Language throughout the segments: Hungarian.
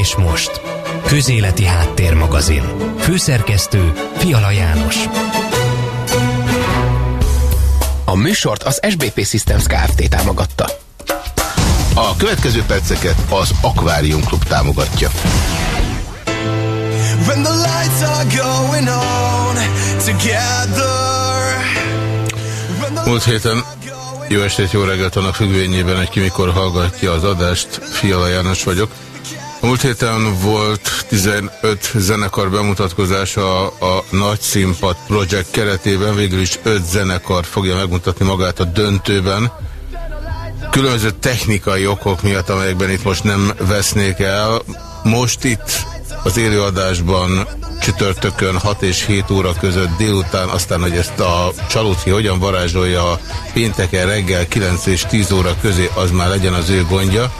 És most, Közéleti Háttérmagazin. Főszerkesztő Fiala János. A műsort az SBP Systems Kft. támogatta. A következő perceket az Aquarium Club támogatja. When the lights are going on together Múlt héten jó estét, jó reggelt annak függvényében, hogy ki mikor hallgatja az adást. Fiala János vagyok. A múlt héten volt 15 zenekar bemutatkozása a Nagy Színpad Project keretében, végül is 5 zenekar fogja megmutatni magát a döntőben. Különböző technikai okok miatt, amelyekben itt most nem vesznék el. Most itt az élőadásban csütörtökön 6 és 7 óra között délután, aztán, hogy ezt a csalóci hogyan varázsolja pénteken reggel 9 és 10 óra közé, az már legyen az ő gondja.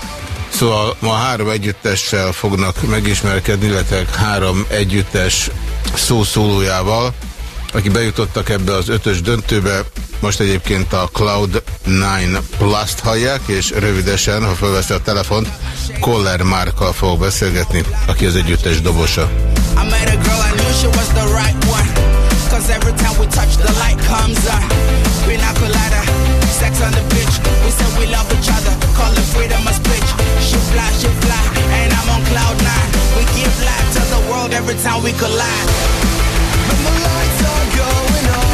Szóval ma három együttessel fognak megismerkedni, illetve három együttes szószólójával, akik bejutottak ebbe az ötös döntőbe. Most egyébként a Cloud9 Plus-t hallják, és rövidesen, ha felveszi a telefont, Koller Márkkal fog beszélgetni, aki az együttes dobosa. I met a girl, I knew she was the right one. Cause every time we touch, the light comes on. Pina colada, sex on the beach. We said we love each other, call it freedom a speech. She fly, she fly, and I'm on cloud nine. We give life to the world every time we collide. When the lights are going on.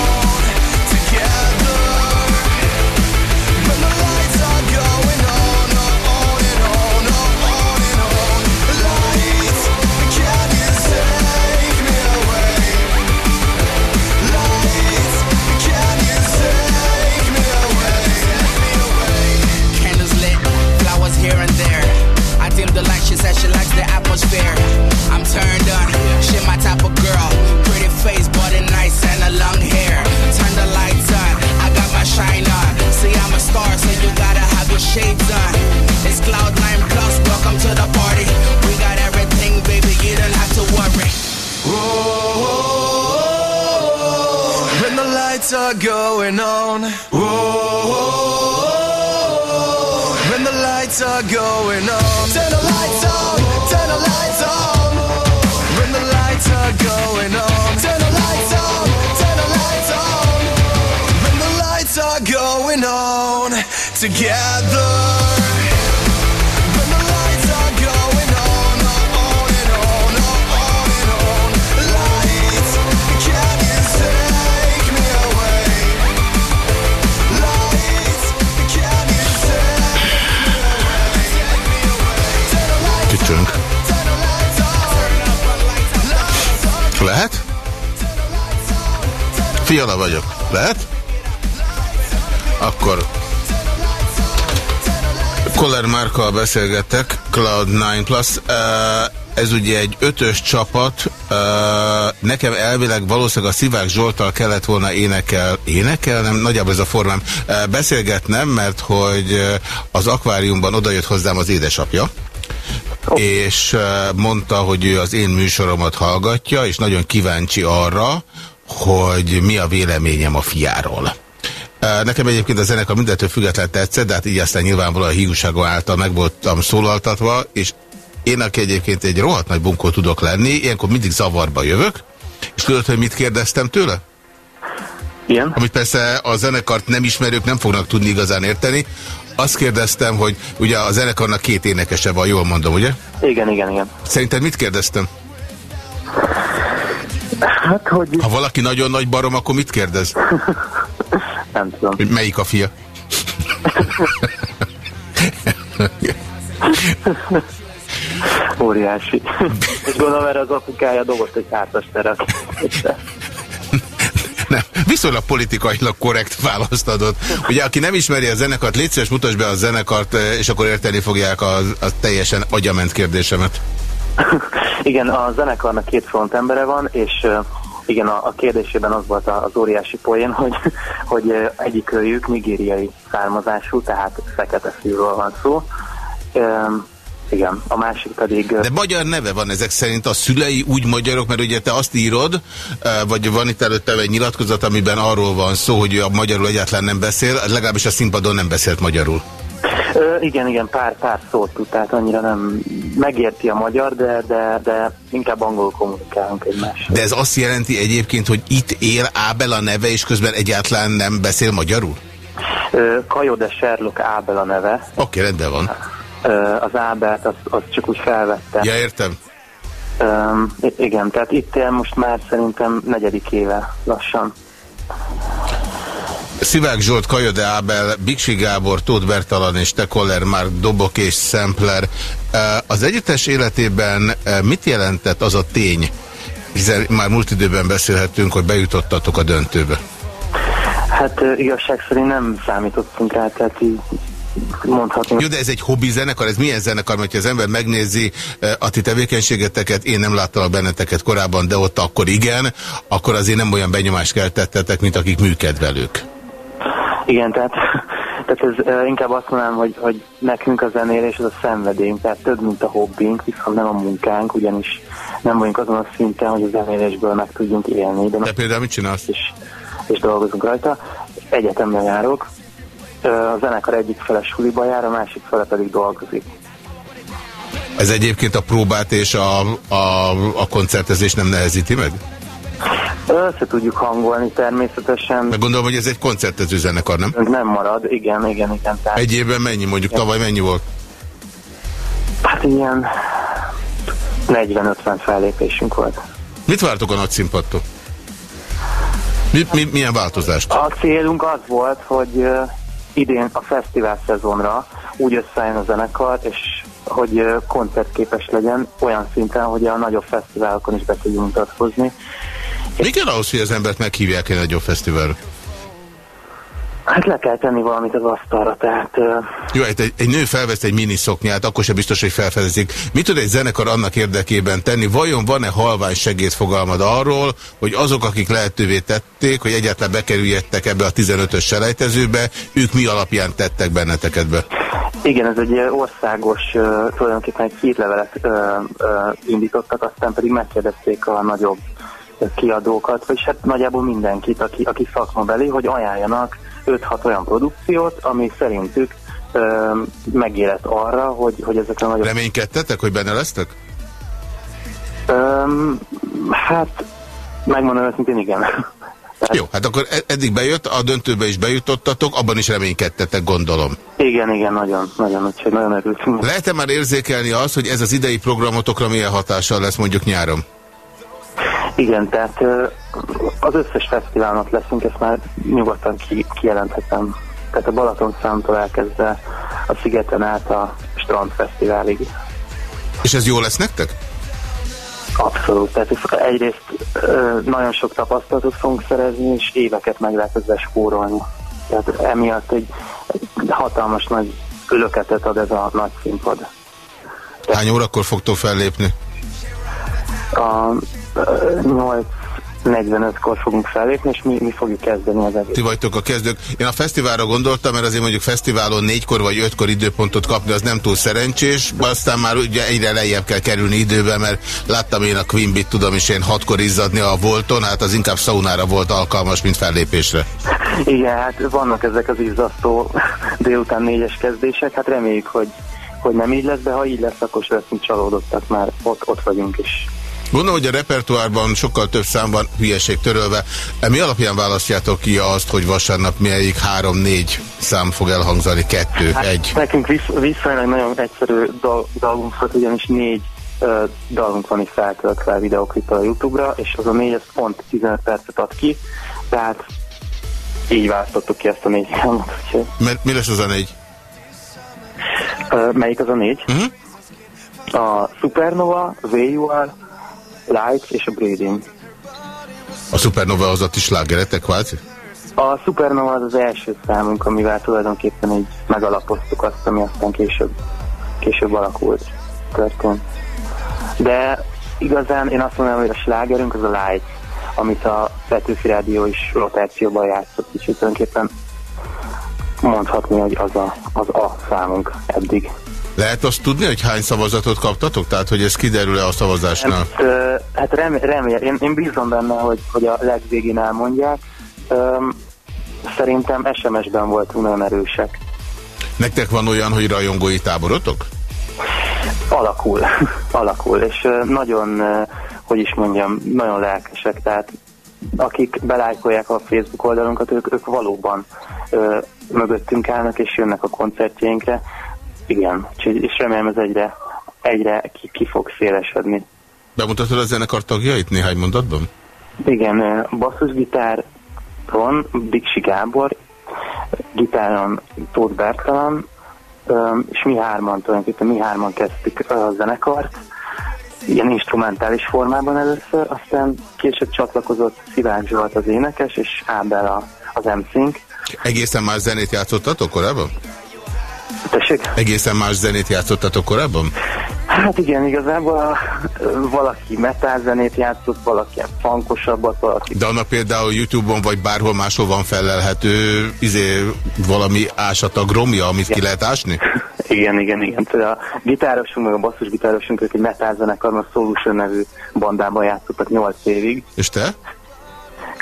Márkkal beszélgettek, Cloud9 Plus. Ez ugye egy ötös csapat. Nekem elvileg valószínűleg a Szivák Zsoltal kellett volna énekel, énekel, nem, nagyjából ez a formám, beszélgetnem, mert hogy az akváriumban odajött hozzám az édesapja, és mondta, hogy ő az én műsoromat hallgatja, és nagyon kíváncsi arra, hogy mi a véleményem a fiáról. Nekem egyébként a zenekar mindentől független tetszett, de hát így aztán nyilvánvalóan a hiúsága által meg voltam szólaltatva, és én, aki egyébként egy rohadt nagy bunkó tudok lenni, ilyenkor mindig zavarba jövök, és tudod, hogy mit kérdeztem tőle? Igen. Amit persze a zenekart nem ismerők nem fognak tudni igazán érteni. Azt kérdeztem, hogy ugye a zenekarnak két énekese van, jól mondom, ugye? Igen, igen, igen. Szerinted mit kérdeztem? Hát, hogy... Ha valaki nagyon nagy barom, akkor mit kérdez? Nem tudom. Melyik a fia? Óriási. És gondolom erre az apukája dobott egy hártas teret. Nem, viszonylag politikailag korrekt választ adott. Ugye, aki nem ismeri a zenekart, légy szíves, mutasd be a zenekart, és akkor érteni fogják a, a teljesen agyament kérdésemet. Igen, a zenekarnak két frontembere van, és igen, a, a kérdésében az volt az óriási poén, hogy, hogy egyikőjük nigériai származású, tehát fekete szívről van szó. igen. A másik pedig... De magyar neve van ezek szerint, a szülei úgy magyarok, mert ugye te azt írod, vagy van itt előtte egy nyilatkozat, amiben arról van szó, hogy a magyarul egyáltalán nem beszél, legalábbis a színpadon nem beszélt magyarul. Ö, igen, igen, pár, pár szót tud, tehát annyira nem megérti a magyar, de, de, de inkább angolul kommunikálunk egymással. De ez azt jelenti egyébként, hogy itt él Ábel a neve, és közben egyáltalán nem beszél magyarul? Ö, Kajó de Sherlock Ábel a neve. Oké, okay, rendben van. Ö, az Ábelt, az, az csak úgy felvette. Ja, értem. Ö, igen, tehát itt él most már szerintem negyedik éve lassan. Szivák Zsolt, Kajode Ábel, Biksi Gábor, Tóth Bertalan és Tekoller már Dobok és Szempler. Az együttes életében mit jelentett az a tény, hiszen már múlt időben beszélhettünk, hogy bejutottatok a döntőbe? Hát igazság szerint nem számítottunk rá, tehát így mondhatni. Jó, de ez egy hobbi zenekar, ez milyen zenekar, mert az ember megnézi a ti tevékenységeteket, én nem láttam benneteket korábban, de ott akkor igen, akkor azért nem olyan benyomást keltettetek, mint akik műkedvelők. Igen, tehát, tehát ez inkább azt mondanám, hogy, hogy nekünk a zenélés az a szenvedélyünk, tehát több, mint a hobbink, viszont nem a munkánk, ugyanis nem vagyunk azon a szinten, hogy a zenélésből meg tudjunk élni. De, de például mit csinálsz? És, és dolgozunk rajta. Egyetemben járok, a zenekar egyik fele suliba jár, a másik fele pedig dolgozik. Ez egyébként a próbát és a, a, a koncertezés nem nehezíti meg? Össze tudjuk hangolni természetesen. Meg gondolom, hogy ez egy koncertező zenekar, nem? Nem marad, igen, igen, igen. Tehát... Egy évben mennyi, mondjuk igen. tavaly mennyi volt? Hát ilyen 40-50 fellépésünk volt. Mit vártok a nagy színpadtól? Mi, mi, milyen változást? A célunk az volt, hogy idén a fesztivál szezonra úgy összeálljon a zenekar, és hogy koncertképes legyen olyan szinten, hogy a nagyobb fesztiválokon is be tudjunk mutatkozni. Mi kell ahhoz, hogy az embert meghívják egy nagyobb fesztiválra? Hát le kell tenni valamit az asztalra, tehát... Jó, egy, egy nő felvesz egy mini szoknyát, akkor sem biztos, hogy felfedezik. Mit tud egy zenekar annak érdekében tenni? Vajon van-e halvány segédfogalmad arról, hogy azok, akik lehetővé tették, hogy egyáltalán bekerüljettek ebbe a 15-ös selejtezőbe, ők mi alapján tettek benneteket be? Igen, ez egy országos, tulajdonképpen egy hírlevelet indítottak, aztán pedig megkérdezték a nagyobb kiadókat, vagy hát nagyjából mindenkit, aki, aki szakmabeli, hogy ajánljanak 5-6 olyan produkciót, ami szerintük ö, megérett arra, hogy, hogy ezek a nagyobb... Reménykedtetek, hogy benne lesztek? Ö, hát, megmondom őszintén, igen. Tehát... Jó, hát akkor e- eddig bejött, a döntőbe is bejutottatok, abban is reménykedtetek, gondolom. Igen, igen, nagyon, nagyon, úgyhogy nagyon örültünk. Lehet-e már érzékelni azt, hogy ez az idei programotokra milyen hatással lesz mondjuk nyáron? Igen, tehát az összes fesztiválnak leszünk, ezt már nyugodtan ki, kijelenthetem. Tehát a Balaton számtól elkezdve a Szigeten át a Strandfesztiválig. És ez jó lesz nektek? Abszolút. Tehát egyrészt nagyon sok tapasztalatot fogunk szerezni, és éveket meg lehet ezzel spórolni. Tehát emiatt egy, hatalmas nagy löketet ad ez a nagy színpad. Hány órakor fogtok fellépni? A 8.45-kor fogunk fellépni, és mi, mi fogjuk kezdeni az egész. Ti vagytok a kezdők. Én a fesztiválra gondoltam, mert azért mondjuk fesztiválon négykor vagy ötkor időpontot kapni, az nem túl szerencsés, aztán már ugye egyre lejjebb kell kerülni időbe, mert láttam én a Queen Beat, tudom is én hatkor izzadni a Volton, hát az inkább szaunára volt alkalmas, mint fellépésre. Igen, hát vannak ezek az izzasztó délután négyes kezdések, hát reméljük, hogy, hogy nem így lesz, de ha így lesz, akkor sem leszünk csalódottak, már ott, ott vagyunk is. Gondolom, hogy a repertoárban sokkal több szám van, hülyeség törölve. E, mi alapján választjátok ki azt, hogy vasárnap melyik három-négy szám fog elhangzani? Kettő, hát, egy? Nekünk visz, viszonylag nagyon egyszerű dal, dalunk volt, ugyanis négy uh, dalunk van is feltöltve a videoklippel a Youtube-ra, és az a négy, ez pont 15 percet ad ki, tehát így választottuk ki ezt a négy számot. Mert mi lesz az a négy? Uh, melyik az a négy? Uh mhm. -huh. A Supernova, VUR, Lights és a Breeding. A Supernova az a ti slágeretek, kvázi? A Supernova az az első számunk, amivel tulajdonképpen így megalapoztuk azt, ami aztán később, később alakult, történt. De igazán én azt mondom, hogy a slágerünk az a Lights, amit a Petőfi Rádió is rotációban játszott, és tulajdonképpen mondhatni, hogy az a, az a számunk eddig. Lehet azt tudni, hogy hány szavazatot kaptatok? Tehát, hogy ez kiderül-e a szavazásnál? Hát, hát rem, remélem, én, én bízom benne, hogy, hogy a legvégén elmondják. Öm, szerintem SMS-ben voltunk nagyon erősek. Nektek van olyan, hogy rajongói táborotok? Alakul, alakul, és nagyon, hogy is mondjam, nagyon lelkesek, tehát akik belájkolják a Facebook oldalunkat, ők, ők valóban ö, mögöttünk állnak, és jönnek a koncertjénkre. Igen, és remélem ez egyre, egyre ki, ki fog szélesedni. Bemutatod a zenekar tagjait néhány mondatban? Igen, basszusgitáron Dixi Gábor, gitáron Tóth Bertalan, és mi hárman tulajdonképpen, mi hárman kezdtük a zenekart, ilyen instrumentális formában először, aztán később csatlakozott Szilárd Zsolt az énekes, és Ábel a, az MC-nk. Egészen más zenét játszottatok korábban? Tessék? Egészen más zenét játszottatok korábban? Hát igen, igazából valaki metal zenét játszott, valaki funkosabbat, valaki... De annak például Youtube-on vagy bárhol máshol van felelhető izé, valami ásatag romja, amit igen. ki lehet ásni? Igen, igen, igen. Tehát a gitárosunk, meg a basszusgitárosunk, ők egy metal zenekarban, a Solution nevű bandában játszottak 8 évig. És te?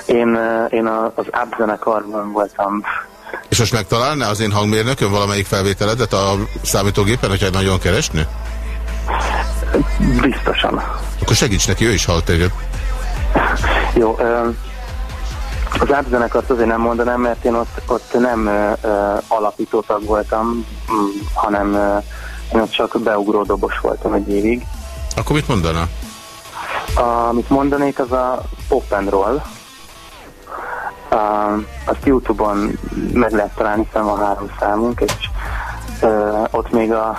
Én, én az Up zenekarban voltam és most megtalálná az én hangmérnökön valamelyik felvételedet a számítógépen, hogyha nagyon keresni? Biztosan. Akkor segíts neki, ő is hall téged. Jó, az átzenekart azért nem mondanám, mert én ott, ott nem alapító tag voltam, hanem én ott csak beugró dobos voltam egy évig. Akkor mit mondana? Amit mondanék, az a pop and roll. Uh, azt Youtube-on meg lehet találni, fel a három számunk, és uh, ott még a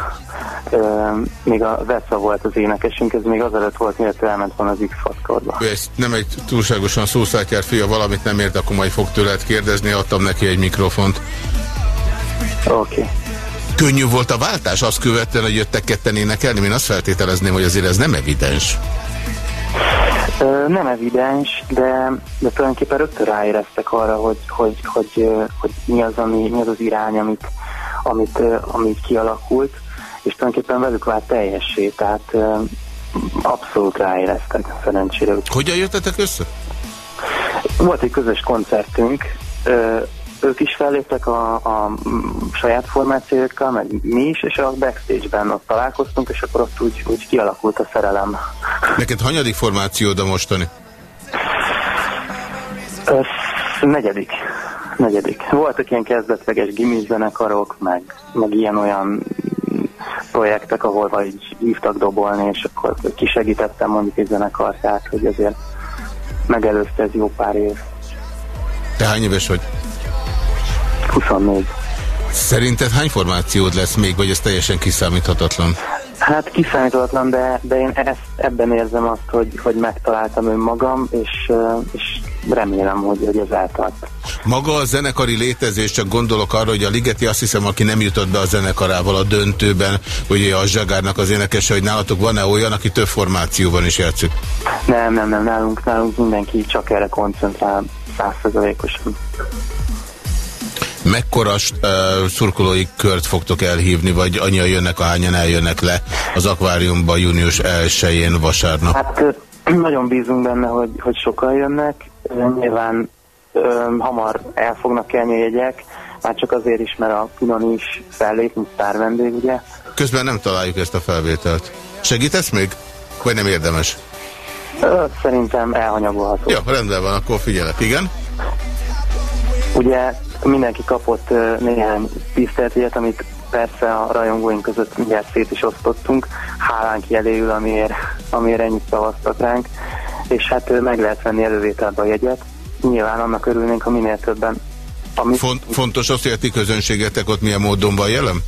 uh, még a Vesza volt az énekesünk, ez még azelőtt volt, miért elment van az X-faktorba. Ez nem egy túlságosan szószátjár fia, valamit nem ért, akkor majd fog tőled kérdezni, adtam neki egy mikrofont. Oké. Okay. Könnyű volt a váltás, azt követően, hogy jöttek ketten énekelni? Én azt feltételezném, hogy azért ez nem evidens. Nem evidens, de, de tulajdonképpen rögtön ráéreztek arra, hogy, hogy, hogy, hogy mi, az, ami, mi az az irány, amit, amit, amit kialakult, és tulajdonképpen velük vált teljessé, tehát abszolút ráéreztek szerencsére. Hogyan jöttetek össze? Volt egy közös koncertünk, ők is felléptek a, a saját formációkkal, meg mi is, és a backstage-ben ott találkoztunk, és akkor ott úgy, úgy kialakult a szerelem. Neked hanyadik formációd a mostani? Ez negyedik. Negyedik. Voltak ilyen kezdetleges gimizenekarok, meg, meg ilyen-olyan projektek, ahol vagy hívtak dobolni, és akkor kisegítettem mondjuk egy zenekar, tehát hogy azért megelőzte ez jó pár év. Te hány éves vagy? 24. Szerinted hány formációd lesz még, vagy ez teljesen kiszámíthatatlan? Hát kiszámíthatatlan, de, de én ezt, ebben érzem azt, hogy, hogy megtaláltam önmagam, és, és remélem, hogy, hogy ez eltart. Maga a zenekari létezés, csak gondolok arra, hogy a Ligeti azt hiszem, aki nem jutott be a zenekarával a döntőben, hogy a Zsagárnak az énekese, hogy nálatok van-e olyan, aki több formációban is játszik? Nem, nem, nem, nálunk, nálunk mindenki csak erre koncentrál százszerzalékosan. Mekkora uh, szurkolói kört fogtok elhívni, vagy annyian jönnek, ahányan eljönnek le az akváriumba június 1-én vasárnap? Hát nagyon bízunk benne, hogy, hogy sokan jönnek. Nyilván ö, hamar el fognak kelni a jegyek, már csak azért is, mert a Pinon is fellép, mint sztár vendég, ugye? Közben nem találjuk ezt a felvételt. Segítesz még? Vagy nem érdemes? Szerintem elhanyagolható. Jó, rendben van, akkor figyelek. Igen? Ugye mindenki kapott néhány tiszteltjét, amit persze a rajongóink között mindjárt szét is osztottunk, hálánk jeléül, amiért, amiért ennyit szavaztak ránk, és hát meg lehet venni elővételbe a jegyet. Nyilván annak örülnénk, ha minél többen. Ami... Font, fontos az, hogy a ti közönségetek ott milyen módon van jelen?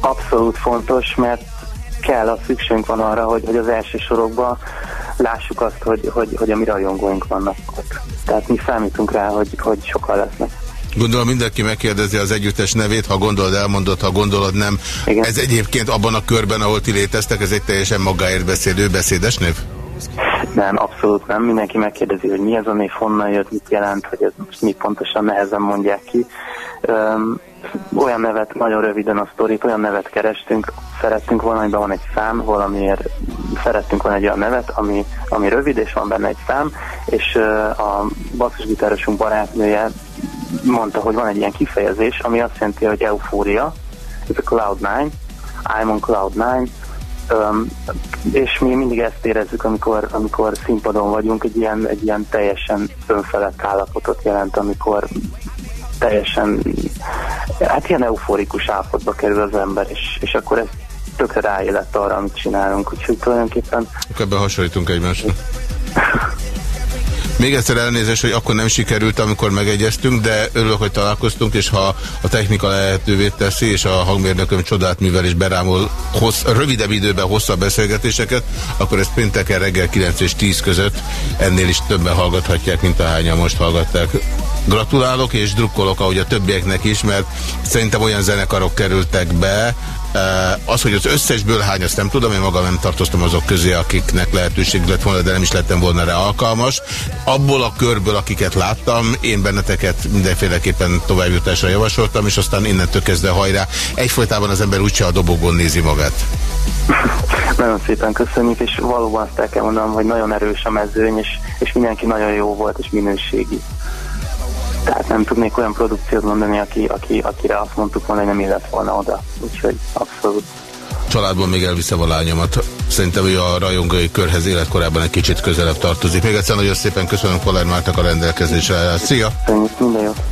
Abszolút fontos, mert kell, a szükségünk van arra, hogy, hogy az első sorokban lássuk azt, hogy, hogy, hogy a mi rajongóink vannak ott. Tehát mi számítunk rá, hogy, hogy sokan lesznek. Gondolom mindenki megkérdezi az együttes nevét, ha gondolod, elmondod, ha gondolod, nem. Igen. Ez egyébként abban a körben, ahol ti léteztek, ez egy teljesen magáért beszélő beszédes név? Nem, abszolút nem. Mindenki megkérdezi, hogy mi ez a név, honnan jött, mit jelent, hogy ez most mi pontosan nehezen mondják ki. Öm, olyan nevet, nagyon röviden a sztorit, olyan nevet kerestünk, szerettünk volna, amiben van egy szám, valamiért szerettünk volna egy olyan nevet, ami, ami rövid, és van benne egy szám, és a basszusgitárosunk barátnője mondta, hogy van egy ilyen kifejezés, ami azt jelenti, hogy eufória, ez a Cloud9, I'm on Cloud9, Um, és mi mindig ezt érezzük, amikor, amikor színpadon vagyunk, egy ilyen, egy ilyen teljesen önfelett állapotot jelent, amikor teljesen, hát ilyen euforikus állapotba kerül az ember, és, és akkor ez tökre ráélet arra, amit csinálunk, úgyhogy tulajdonképpen... Akkor ebben hasonlítunk egymásra. Még egyszer elnézést, hogy akkor nem sikerült, amikor megegyeztünk, de örülök, hogy találkoztunk, és ha a technika lehetővé teszi, és a hangmérnököm csodát mivel is berámol hossz, rövidebb időben hosszabb beszélgetéseket, akkor ezt pénteken reggel 9 és 10 között ennél is többen hallgathatják, mint ahányan most hallgatták. Gratulálok és drukkolok, ahogy a többieknek is, mert szerintem olyan zenekarok kerültek be, az, hogy az összesből hány, azt nem tudom, én magam nem tartoztam azok közé, akiknek lehetőség lett volna, de nem is lettem volna rá alkalmas. Abból a körből, akiket láttam, én benneteket mindenféleképpen továbbjutásra javasoltam, és aztán innentől kezdve hajrá. Egyfolytában az ember úgyse a dobogón nézi magát. Nagyon szépen köszönjük, és valóban azt el kell mondanom, hogy nagyon erős a mezőny, és, és mindenki nagyon jó volt, és minőségi. Tehát nem tudnék olyan produkciót mondani, aki, aki, akire azt mondtuk volna, hogy nem illett volna oda. Úgyhogy abszolút. Családban még elviszem a lányomat. Szerintem hogy a rajongói körhez életkorában egy kicsit közelebb tartozik. Még egyszer nagyon szépen köszönöm Koller Mártak a rendelkezésre. Szia! Köszönjük, minden jót!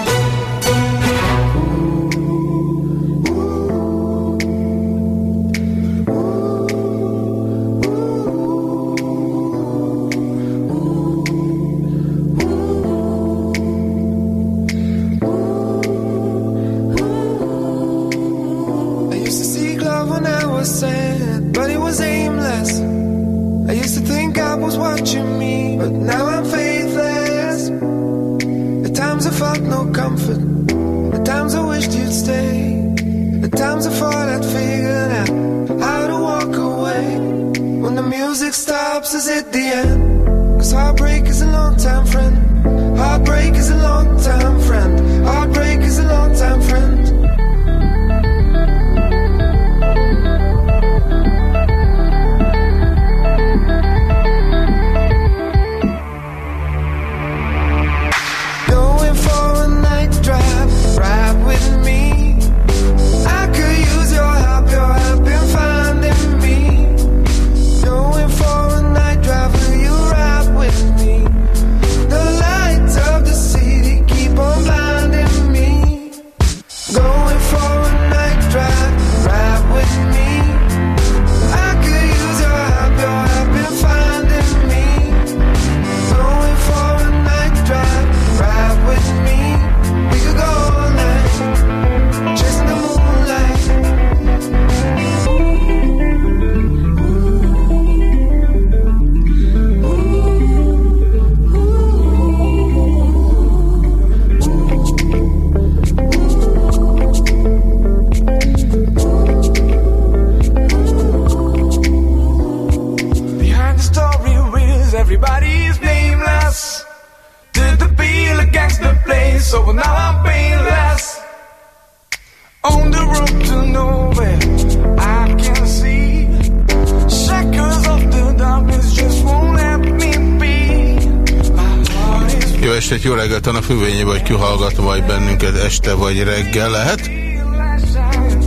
Este vagy reggel lehet?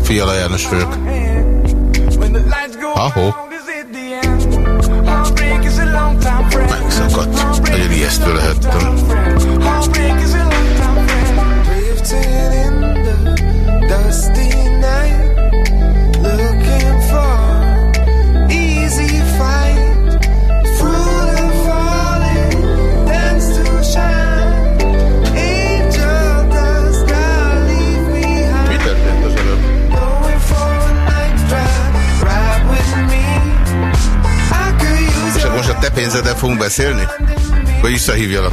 Fiala János vagyok. Beszélni? Vagy visszahívjalak?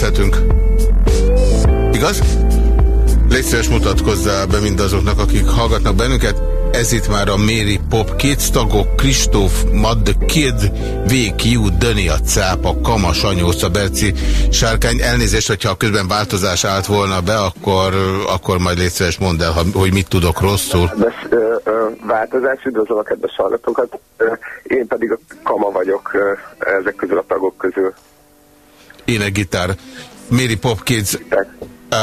Kezdhetünk. Igaz? Légy szíves mutatkozzá be mindazoknak, akik hallgatnak bennünket. Ez itt már a Mary Pop. Két tagok, Kristóf, Mad, Kid, VQ, Döni a cápa, Kama, Sanyóca, Berci, Sárkány. Elnézést, hogyha közben változás állt volna be, akkor, akkor majd légy szíves mondd el, hogy mit tudok rosszul. De, ö, változás, üdvözlöm a kedves hallgatókat. Én pedig a Kama vagyok ezek közül a tagok közül énekgitár. Mary Pop Kids. Uh,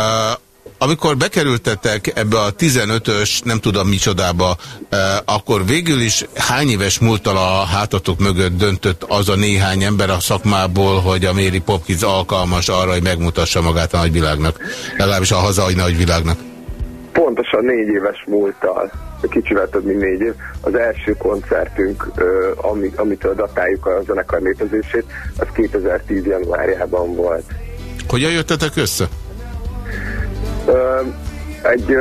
amikor bekerültetek ebbe a 15-ös, nem tudom micsodába, uh, akkor végül is hány éves múltal a hátatok mögött döntött az a néhány ember a szakmából, hogy a Mary Kids alkalmas arra, hogy megmutassa magát a nagyvilágnak, legalábbis a hazai nagyvilágnak? Pontosan négy éves múltal, kicsivel több mint négy év, az első koncertünk, ami, amitől datáljuk a zenekar létezését, az 2010. januárjában volt. Hogyan jöttetek össze? Egy,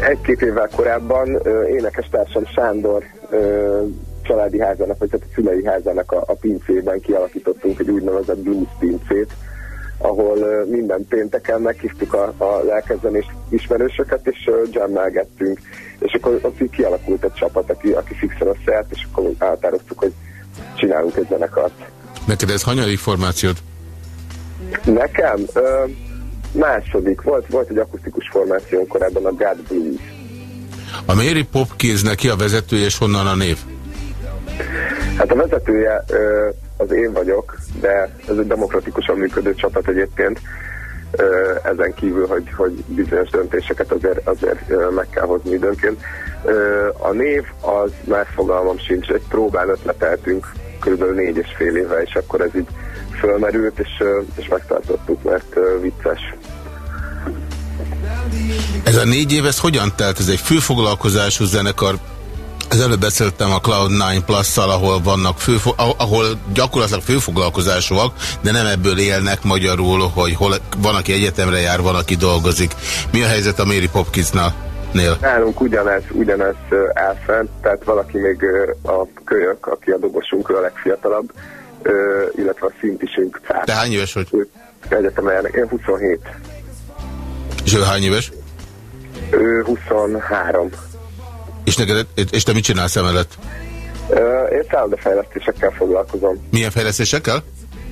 egy-két évvel korábban énekestársam Sándor családi házának, vagy tehát a szülei házának a, a pincében kialakítottunk egy úgynevezett blues pincét, ahol minden pénteken meghívtuk a, a lelkezzenés ismerősöket, és jammelgettünk. És akkor ott így kialakult egy csapat, aki, aki fixen összeállt, és akkor elhatároztuk, hogy csinálunk egy zenekart. Neked ez hanyadik formációd? Nekem? Ö, második. Volt, volt egy akusztikus formáció korábban, a God Blues. A Mary Popkinsnek ki a vezetője, és honnan a név? Hát a vezetője ö, az én vagyok, de ez egy demokratikusan működő csapat egyébként. Ezen kívül, hogy, hogy bizonyos döntéseket azért, azért meg kell hozni időnként. A név az már fogalmam sincs, egy próbán ötleteltünk kb. négy és fél éve, és akkor ez így fölmerült, és, és megtartottuk, mert vicces. Ez a négy év, ez hogyan telt? Ez egy főfoglalkozású zenekar, az előbb beszéltem a Cloud9 Plus-szal, ahol vannak fő, ahol gyakorlatilag főfoglalkozásúak, de nem ebből élnek magyarul, hogy hol, van, aki egyetemre jár, van, aki dolgozik. Mi a helyzet a Mary Popkinsnál? Nél. Nálunk ugyanez, ugyanez áll fent, tehát valaki még a kölyök, aki a dobosunk, a legfiatalabb, illetve a szintisünk. Te hány éves vagy? Egyetemre járnak. Én 27. És ő hány éves? Ő 23. És, neked, és te mit csinálsz emellett? Én szállodafejlesztésekkel foglalkozom. Milyen fejlesztésekkel?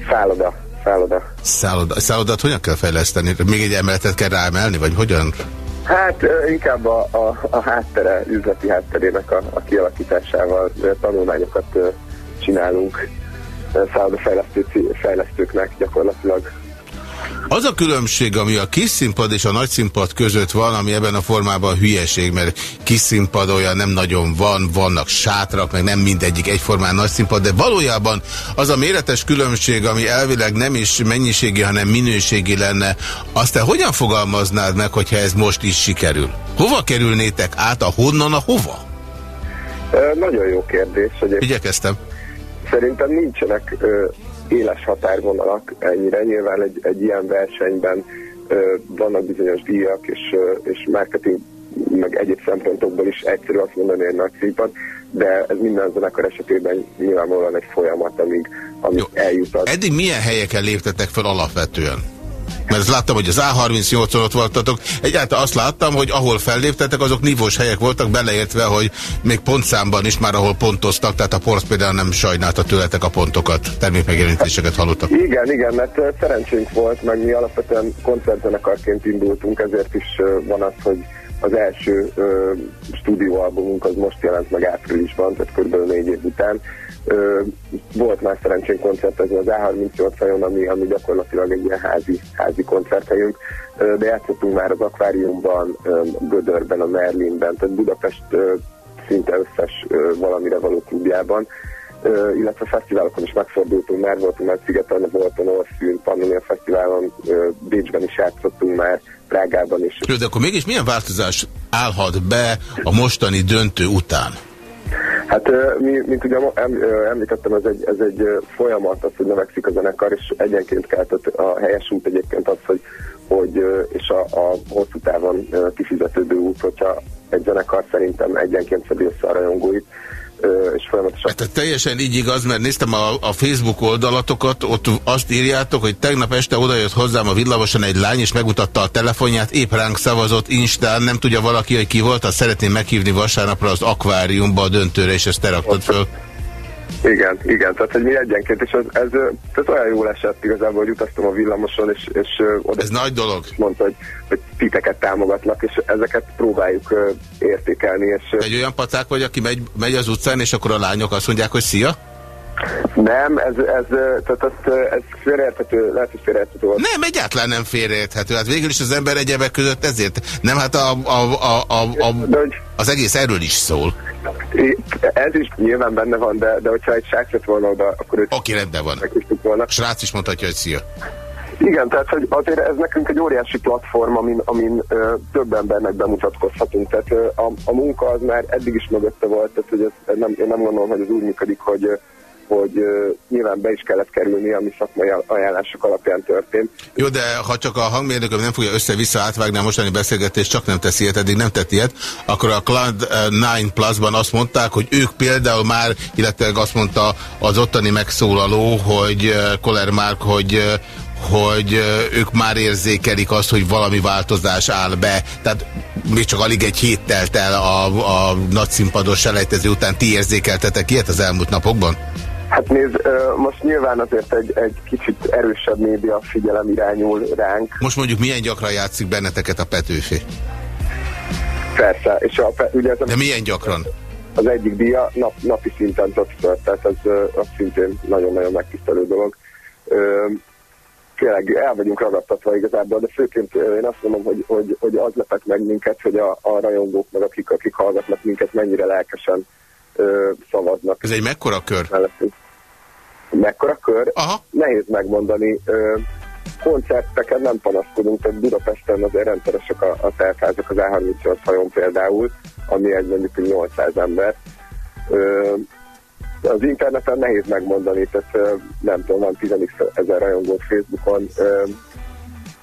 Szálloda. Szálloda. Szálloda. Szállodát hogyan kell fejleszteni? Még egy emeletet kell ráemelni, vagy hogyan? Hát inkább a, a, a háttere, üzleti hátterének a, a kialakításával tanulmányokat csinálunk szállodafejlesztőknek gyakorlatilag az a különbség, ami a kis színpad és a nagy színpad között van, ami ebben a formában hülyeség, mert kis színpad olyan nem nagyon van, vannak sátrak, meg nem mindegyik egyformán nagy színpad, de valójában az a méretes különbség, ami elvileg nem is mennyiségi, hanem minőségi lenne, azt te hogyan fogalmaznád meg, hogyha ez most is sikerül? Hova kerülnétek át, a honnan a hova? Nagyon jó kérdés. Hogy Igyekeztem. Szerintem nincsenek éles határvonalak ennyire. Nyilván egy, egy ilyen versenyben ö, vannak bizonyos díjak, és, ö, és marketing, meg egyéb szempontokból is egyszerű azt mondani egy nagy színpad, de ez minden zenekar esetében nyilvánvalóan egy folyamat, amíg, amíg eljutott. Eddig milyen helyeken léptetek fel alapvetően? Mert láttam, hogy az A38-on ott voltatok. Egyáltalán azt láttam, hogy ahol felléptetek, azok nívós helyek voltak, beleértve, hogy még pontszámban is már ahol pontoztak, tehát a Porsz például nem sajnálta tőletek a pontokat, termékmegjelenítéseket hallottak. Igen, igen, mert szerencsénk volt, meg mi alapvetően koncertzenekarként indultunk, ezért is van az, hogy az első ö, stúdióalbumunk az most jelent meg áprilisban, tehát kb. négy év után, Ö, volt már szerencsén koncertezni az A38-ajon, ami, ami gyakorlatilag egy ilyen házi, házi koncerthelyünk, ö, de játszottunk már az akváriumban, ö, Gödörben, a Merlinben, tehát Budapest ö, szinte összes ö, valamire való klubjában, illetve fesztiválokon is megfordultunk már, voltunk már Szigeten, voltunk Orszűn, Pannonia Fesztiválon, Bécsben is játszottunk már, Prágában is. De akkor mégis milyen változás állhat be a mostani döntő után? Hát, mi, mint ugye említettem, ez egy, ez egy folyamat, az, hogy növekszik a zenekar, és egyenként keltett a helyes út egyébként az, hogy, hogy és a, a hosszú távon kifizetődő út, hogyha egy zenekar szerintem egyenként szedi össze a rajongóit, és folyamatosan... Hát teljesen így igaz, mert néztem a, a Facebook oldalatokat, ott azt írjátok, hogy tegnap este odajött hozzám a villamoson egy lány, és megmutatta a telefonját, épp ránk szavazott Instán, nem tudja valaki, hogy ki volt, azt szeretném meghívni vasárnapra az akváriumba a döntőre, és ezt te raktad föl. Igen, igen, tehát hogy mi egyenként, és ez, ez, ez olyan jól esett igazából, hogy utaztam a villamoson, és, és oda ez nagy dolog. mondta, hogy, hogy titeket támogatlak, és ezeket próbáljuk értékelni. És, Egy olyan pacák vagy, aki megy, megy az utcán, és akkor a lányok azt mondják, hogy szia? Nem, ez, ez, tehát ez, ez félreérthető, lehet, hogy félreérthető volt. Nem, egyáltalán nem félreérthető. Hát végül is az ember egyebek között ezért. Nem, hát a, a, a, a, a, az egész erről is szól. Ez is nyilván benne van, de, de hogyha egy srác lett volna oda, akkor őt... Oké, rendben van. Volna. Srác is mondhatja, hogy szia. Igen, tehát hogy azért ez nekünk egy óriási platform, amin, amin ö, több embernek bemutatkozhatunk. Tehát ö, a, a munka az már eddig is mögötte volt, tehát hogy ez, nem, én nem gondolom, hogy ez úgy működik, hogy hogy uh, nyilván be is kellett kerülni, ami szakmai ajánlások alapján történt. Jó, de ha csak a hangmérnököm nem fogja össze-vissza átvágni a mostani beszélgetést, csak nem teszi ilyet, eddig nem tett ilyet, akkor a Cloud9 Plus-ban azt mondták, hogy ők például már, illetve azt mondta az ottani megszólaló, hogy Koller Márk, hogy hogy ők már érzékelik azt, hogy valami változás áll be. Tehát még csak alig egy hét telt el a, a nagyszínpados selejtező után. Ti érzékeltetek ilyet az elmúlt napokban? Hát nézd, most nyilván azért egy, egy kicsit erősebb média figyelem irányul ránk. Most mondjuk milyen gyakran játszik benneteket a Petőfi? Persze, és a, ugye ez De milyen gyakran? Az egyik díja nap, napi szinten többször, tehát ez az szintén nagyon-nagyon megtisztelő dolog. Tényleg el vagyunk ragadtatva igazából, de főként én azt mondom, hogy, hogy, hogy az lepett meg minket, hogy a, a rajongók, meg akik, akik hallgatnak minket, mennyire lelkesen szavaznak. Ez egy mekkora kör? Mellettünk. Mekkora kör? Aha. Nehéz megmondani. Ö, koncerteken nem panaszkodunk, tehát Budapesten azért rendszeresek a, a telkázak az A38 hajón például, ami egy mondjuk 800 ember. Ö, az interneten nehéz megmondani, tehát nem tudom, van 10 ezer rajongót Facebookon,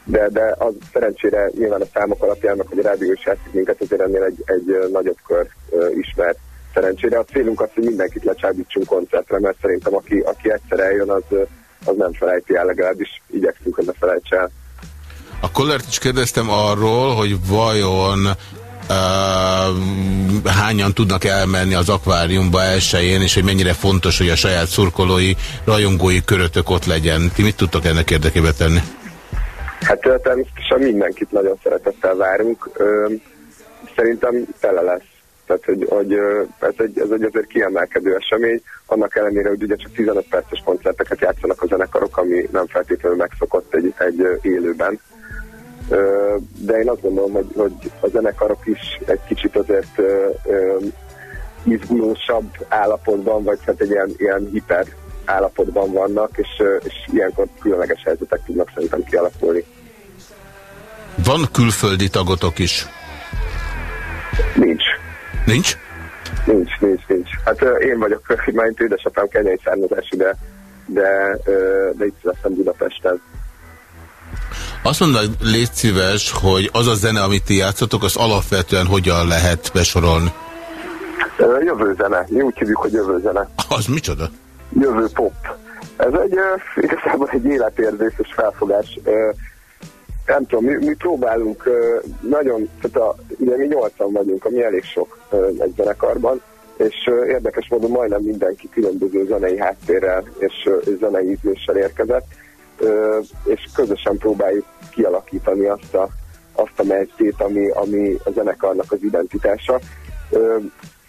de, de az szerencsére nyilván a számok alapján, hogy a rádió is játszik minket, azért ennél egy, egy nagyobb kör ismert szerencsére. A célunk az, hogy mindenkit lecsábítsunk koncertre, mert szerintem aki, aki egyszer eljön, az, az nem felejti el, legalábbis igyekszünk, hogy ne felejts el. A Kollert is kérdeztem arról, hogy vajon Uh, hányan tudnak elmenni az akváriumba elsőjén, és hogy mennyire fontos, hogy a saját szurkolói, rajongói körötök ott legyen. Ti mit tudtok ennek érdekében tenni? Hát természetesen mindenkit nagyon szeretettel várunk. Szerintem tele lesz tehát, hogy, hogy ez, egy, ez egy azért kiemelkedő esemény, annak ellenére, hogy ugye csak 15 perces koncerteket játszanak a zenekarok, ami nem feltétlenül megszokott egy, egy élőben. De én azt gondolom, hogy, hogy a zenekarok is egy kicsit azért izgulósabb állapotban, vagy hát egy ilyen, ilyen hiper állapotban vannak, és, és ilyenkor különleges helyzetek tudnak szerintem kialakulni. Van külföldi tagotok is? Nincs. Nincs? Nincs, nincs, nincs. Hát én vagyok, mert édesapám kenyai származású, de, de, de itt születtem Budapesten. Azt mondod, légy szíves, hogy az a zene, amit ti játszotok, az alapvetően hogyan lehet besorolni? Jövő zene. Mi úgy hívjuk, hogy jövő zene. Az micsoda? Jövő pop. Ez egy igazából egy életérzéses felfogás nem tudom, mi, mi próbálunk nagyon, tehát a, ugye mi nyolcan vagyunk, ami elég sok egy zenekarban, és érdekes módon majdnem mindenki különböző zenei háttérrel és, és zenei ízléssel érkezett, és közösen próbáljuk kialakítani azt a, azt a megytét, ami, ami a zenekarnak az identitása.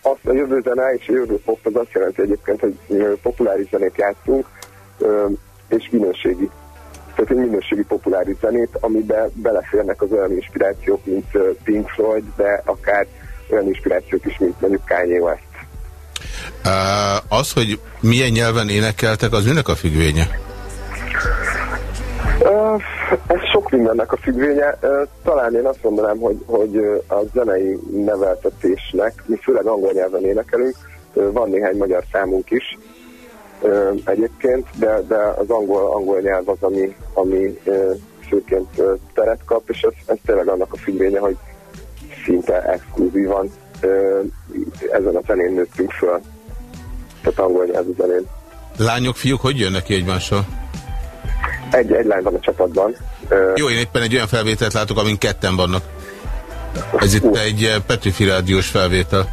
Azt a jövő zene és a jövő pop az azt jelenti egyébként, hogy populáris zenét játszunk, és minőségi tehát egy minőségi populáris zenét, amiben beleférnek az olyan inspirációk, mint Pink Floyd, de akár olyan inspirációk is, mint mondjuk Kanye West. Az, hogy milyen nyelven énekeltek, az minek a függvénye? Ez sok mindennek a függvénye. Talán én azt mondanám, hogy, hogy a zenei neveltetésnek, mi főleg angol nyelven énekelünk, van néhány magyar számunk is egyébként, de, de az angol, angol nyelv az, ami, ami főként teret kap, és ez, ez tényleg annak a függvénye, hogy szinte exkluzívan ezen a zenén nőttünk föl. Tehát angol nyelvű zenén. Lányok, fiúk, hogy jönnek ki egymással? Egy, egy lány van a csapatban. Jó, én éppen egy olyan felvételt látok, amin ketten vannak. Ez itt uh. egy Petőfi rádiós felvétel.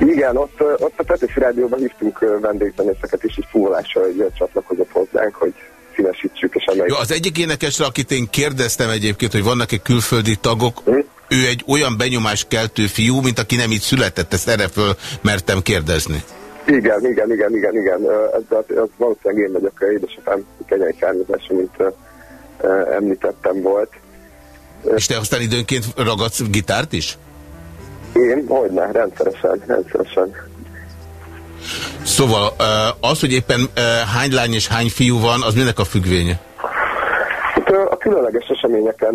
Igen, ott, ott a Petőfi rádióban hívtunk vendégzenészeket is, így fúvolással, hogy csatlakozott hozzánk, hogy színesítsük. És emeljük. Jó, az egyik énekesre, akit én kérdeztem egyébként, hogy vannak-e külföldi tagok, hm? ő egy olyan benyomáskeltő fiú, mint aki nem így született, ezt erre föl mertem kérdezni. Igen, igen, igen, igen, igen. Ez, ez valószínűleg én vagyok, édesapám kenyai származása, mint említettem volt. És te aztán időnként ragadsz gitárt is? Én? Hogyne, rendszeresen, rendszeresen. Szóval az, hogy éppen hány lány és hány fiú van, az minek a függvénye? A különleges eseményeken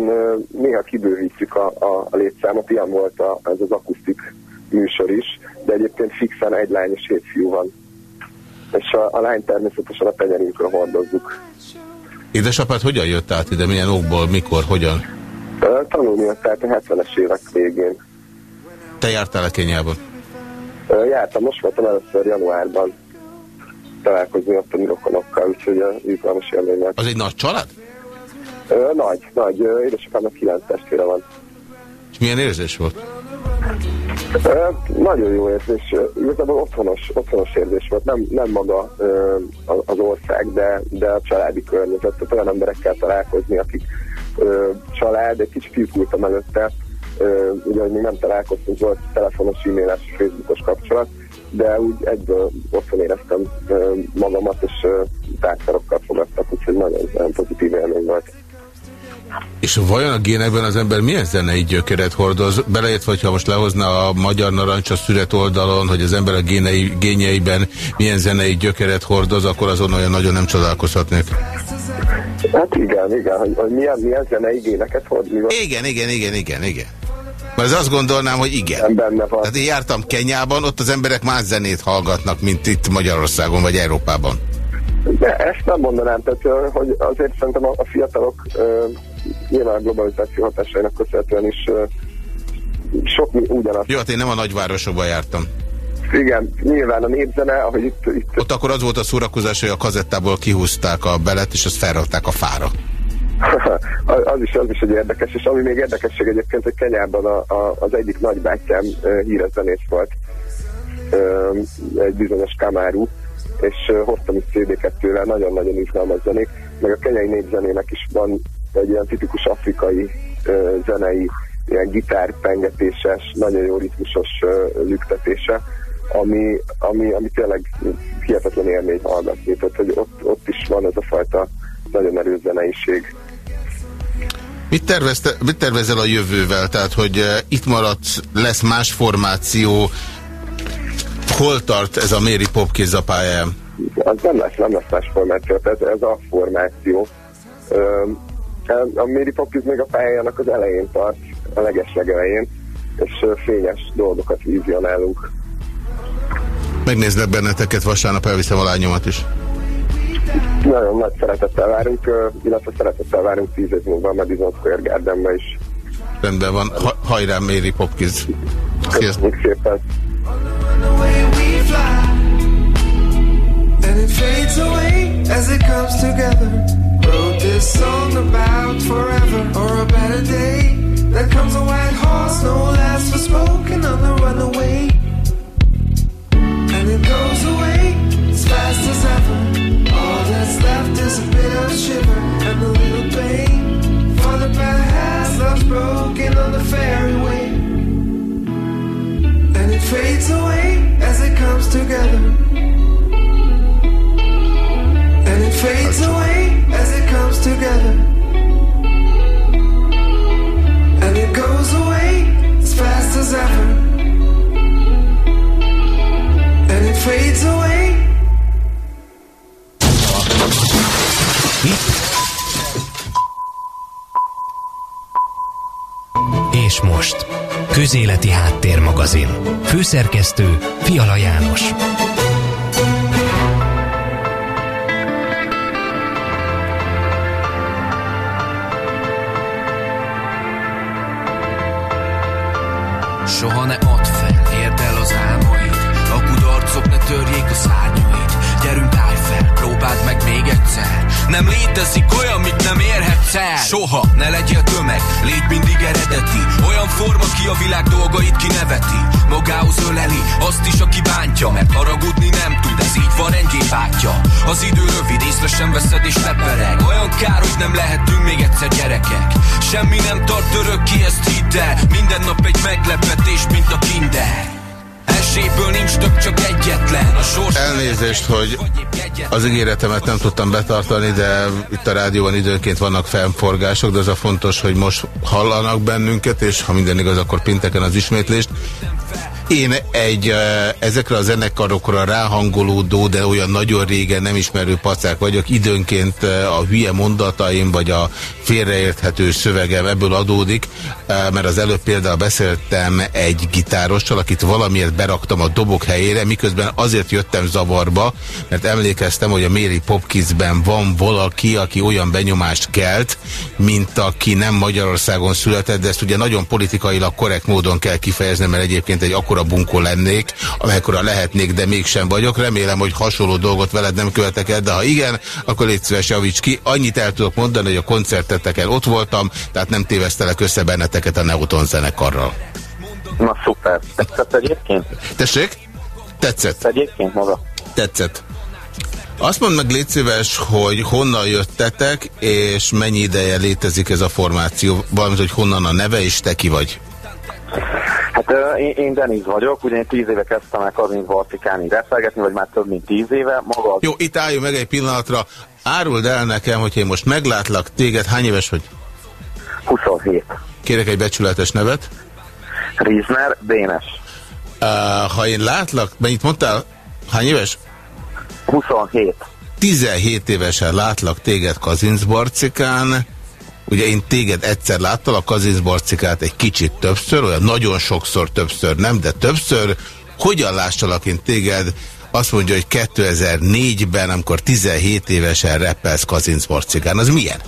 néha kibővítjük a, a, a létszámot, ilyen volt a, ez az akusztik műsor is, de egyébként fixen egy lány és hét fiú van. És a, a lány természetesen a tenyerünkről hordozzuk. Édesapád hogyan jött át ide? Milyen okból, mikor, hogyan? Tanulni jött át a 70-es évek végén. Te jártál a Kenyában? Jártam, most voltam először januárban találkozni ott a rokonokkal, úgyhogy izgalmas élmény volt. Az egy nagy család? Nagy, nagy. Édesapámnak kilenc testvére van. És milyen érzés volt? Nagyon jó érzés. Igazából otthonos, otthonos érzés volt. Nem, nem maga az ország, de, de a családi környezet. Tehát olyan emberekkel találkozni, akik család, egy kicsit kiúkultam előtte, ugye, hogy még nem találkoztunk, volt telefonos, e-mailes, facebookos kapcsolat, de úgy egyből otthon éreztem magamat, és társarokkal fogadtak, úgyhogy nagyon, nagyon pozitív élmény volt. És vajon a génekben az ember milyen zenei gyökeret hordoz? Beleértve, hogyha most lehozna a Magyar Narancs a szület oldalon, hogy az ember a génei, génjeiben milyen zenei gyökeret hordoz, akkor azon olyan nagyon nem csodálkozhatnék. Hát igen, igen, hogy, hogy milyen, milyen zenei géneket hordoz. Igen, igen, igen, igen, igen. Mert azt gondolnám, hogy igen. Benne van. Tehát én jártam Kenyában, ott az emberek más zenét hallgatnak, mint itt Magyarországon vagy Európában. De ezt nem mondanám, tehát hogy azért szerintem a, fiatalok nyilván a globalizáció hatásainak köszönhetően is sok mi ugyanaz. Jó, hát én nem a nagyvárosokban jártam. Igen, nyilván a népzene, ahogy itt, itt... Ott akkor az volt a szórakozás, hogy a kazettából kihúzták a belet, és azt felrakták a fára. az, is, az is egy érdekes, és ami még érdekesség egyébként, hogy Kenyában a, a, az egyik nagybátyám híres zenész volt, egy bizonyos Kamáru, és hoztam is CD-ket tőle, nagyon-nagyon izgalmas zenék, meg a kenyai népzenének is van egy ilyen tipikus afrikai zenei, ilyen gitárpengetéses, nagyon jó ritmusos lüktetése, ami, ami, ami tényleg hihetetlen élmény hallgatni, tehát hogy ott, ott is van ez a fajta nagyon erős zeneiség. Mit, tervezte, mit tervezel a jövővel? Tehát, hogy uh, itt maradsz, lesz más formáció, hol tart ez a Mary Popkins a pályán? Az nem lesz, nem lesz más formáció, ez, ez a formáció. A Mary Popkins még a pályának az elején tart, a legeslegelején, és uh, fényes dolgokat vizionálunk. Megnézlek benneteket, vasárnap elviszem a lányomat is. Nagyon nagy szeretettel várunk, illetve szeretettel várunk tíz év múlva a Madison Square Gardenbe is. Rendben van. Ha, hajrá, Mary Popkins. Köszönjük szépen. And it fades away as it comes together. Wrote this song about forever or a better day. There comes a white horse, no last for spoken on the runaway. And it goes away as fast as ever. Left is a bit of shiver and a little pain. Love's broken on the. And it fades away as it comes together. And it fades away as it comes together. And it goes away as fast as ever. And it fades away. Most. Közéleti Háttérmagazin. Főszerkesztő Fiala János. Soha ne add fel, érd el az álmaid A kudarcok ne törjék a szárnyait Gyerünk állj fel, próbáld meg még egyszer Nem létezik olyan, mit nem érhetsz el. Soha ne legyél tömeg, légy mindig eredeti. Olyan forma ki a világ dolgait kineveti. Magához öleli, azt is, aki bántja. Mert haragudni nem tud, ez így van rendjén bátya Az idő rövid, észre sem veszed és lepereg. Olyan kár, hogy nem lehetünk még egyszer gyerekek. Semmi nem tart örökké, ezt hidd el. Minden nap egy meglepetés, Elnézést, hogy az ígéretemet nem tudtam betartani, de itt a rádióban időnként vannak felforgások, de az a fontos, hogy most hallanak bennünket, és ha minden igaz, akkor pinteken az ismétlést. Én egy ezekre a zenekarokra ráhangolódó, de olyan nagyon régen nem ismerő pacák vagyok. Időnként a hülye mondataim, vagy a félreérthető szövegem ebből adódik, mert az előbb például beszéltem egy gitárossal, akit valamiért beraktam a dobok helyére, miközben azért jöttem zavarba, mert emlékeztem, hogy a Mary Popkinsben van valaki, aki olyan benyomást kelt, mint aki nem Magyarországon született, de ezt ugye nagyon politikailag korrekt módon kell kifejezni, mert egyébként egy akkora bunkó lennék, amekkora lehetnék, de mégsem vagyok. Remélem, hogy hasonló dolgot veled nem követek el, de ha igen, akkor légy szíves, javíts ki. Annyit el tudok mondani, hogy a koncerteteken ott voltam, tehát nem tévesztelek össze benneteket a Neuton zenekarral. Na szuper. Tetszett egyébként? Tessék? Tetszett. Egyébként maga? Tetszett. Azt mondd meg, légy szíves, hogy honnan jöttetek, és mennyi ideje létezik ez a formáció, valamint, hogy honnan a neve, és te ki vagy? Hát én, én Deniz vagyok, ugye én tíz éve kezdtem el Kazinc Barcikányi reszelgetni, vagy már több mint tíz éve. Maga az... Jó, itt álljunk meg egy pillanatra. Áruld el nekem, hogy én most meglátlak téged, hány éves vagy? 27. Kérek egy becsületes nevet. Rizner, Dénes. Uh, ha én látlak, mennyit mondtál? Hány éves? 27. 17 évesen látlak téged Kazincbarcikán. Ugye én téged egyszer láttam, a Kazincbarcikát egy kicsit többször, olyan nagyon sokszor többször nem, de többször. Hogyan lássalak én téged? Azt mondja, hogy 2004-ben, amikor 17 évesen reppelsz Kazincbarcikán. Az milyen?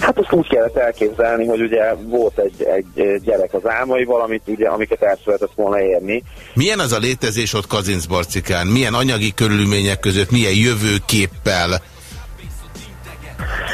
Hát azt úgy kellett elképzelni, hogy ugye volt egy, egy gyerek az álmaival, amit ugye, amiket el szeretett volna érni. Milyen az a létezés ott Kazincbarcikán? Milyen anyagi körülmények között, milyen jövőképpel?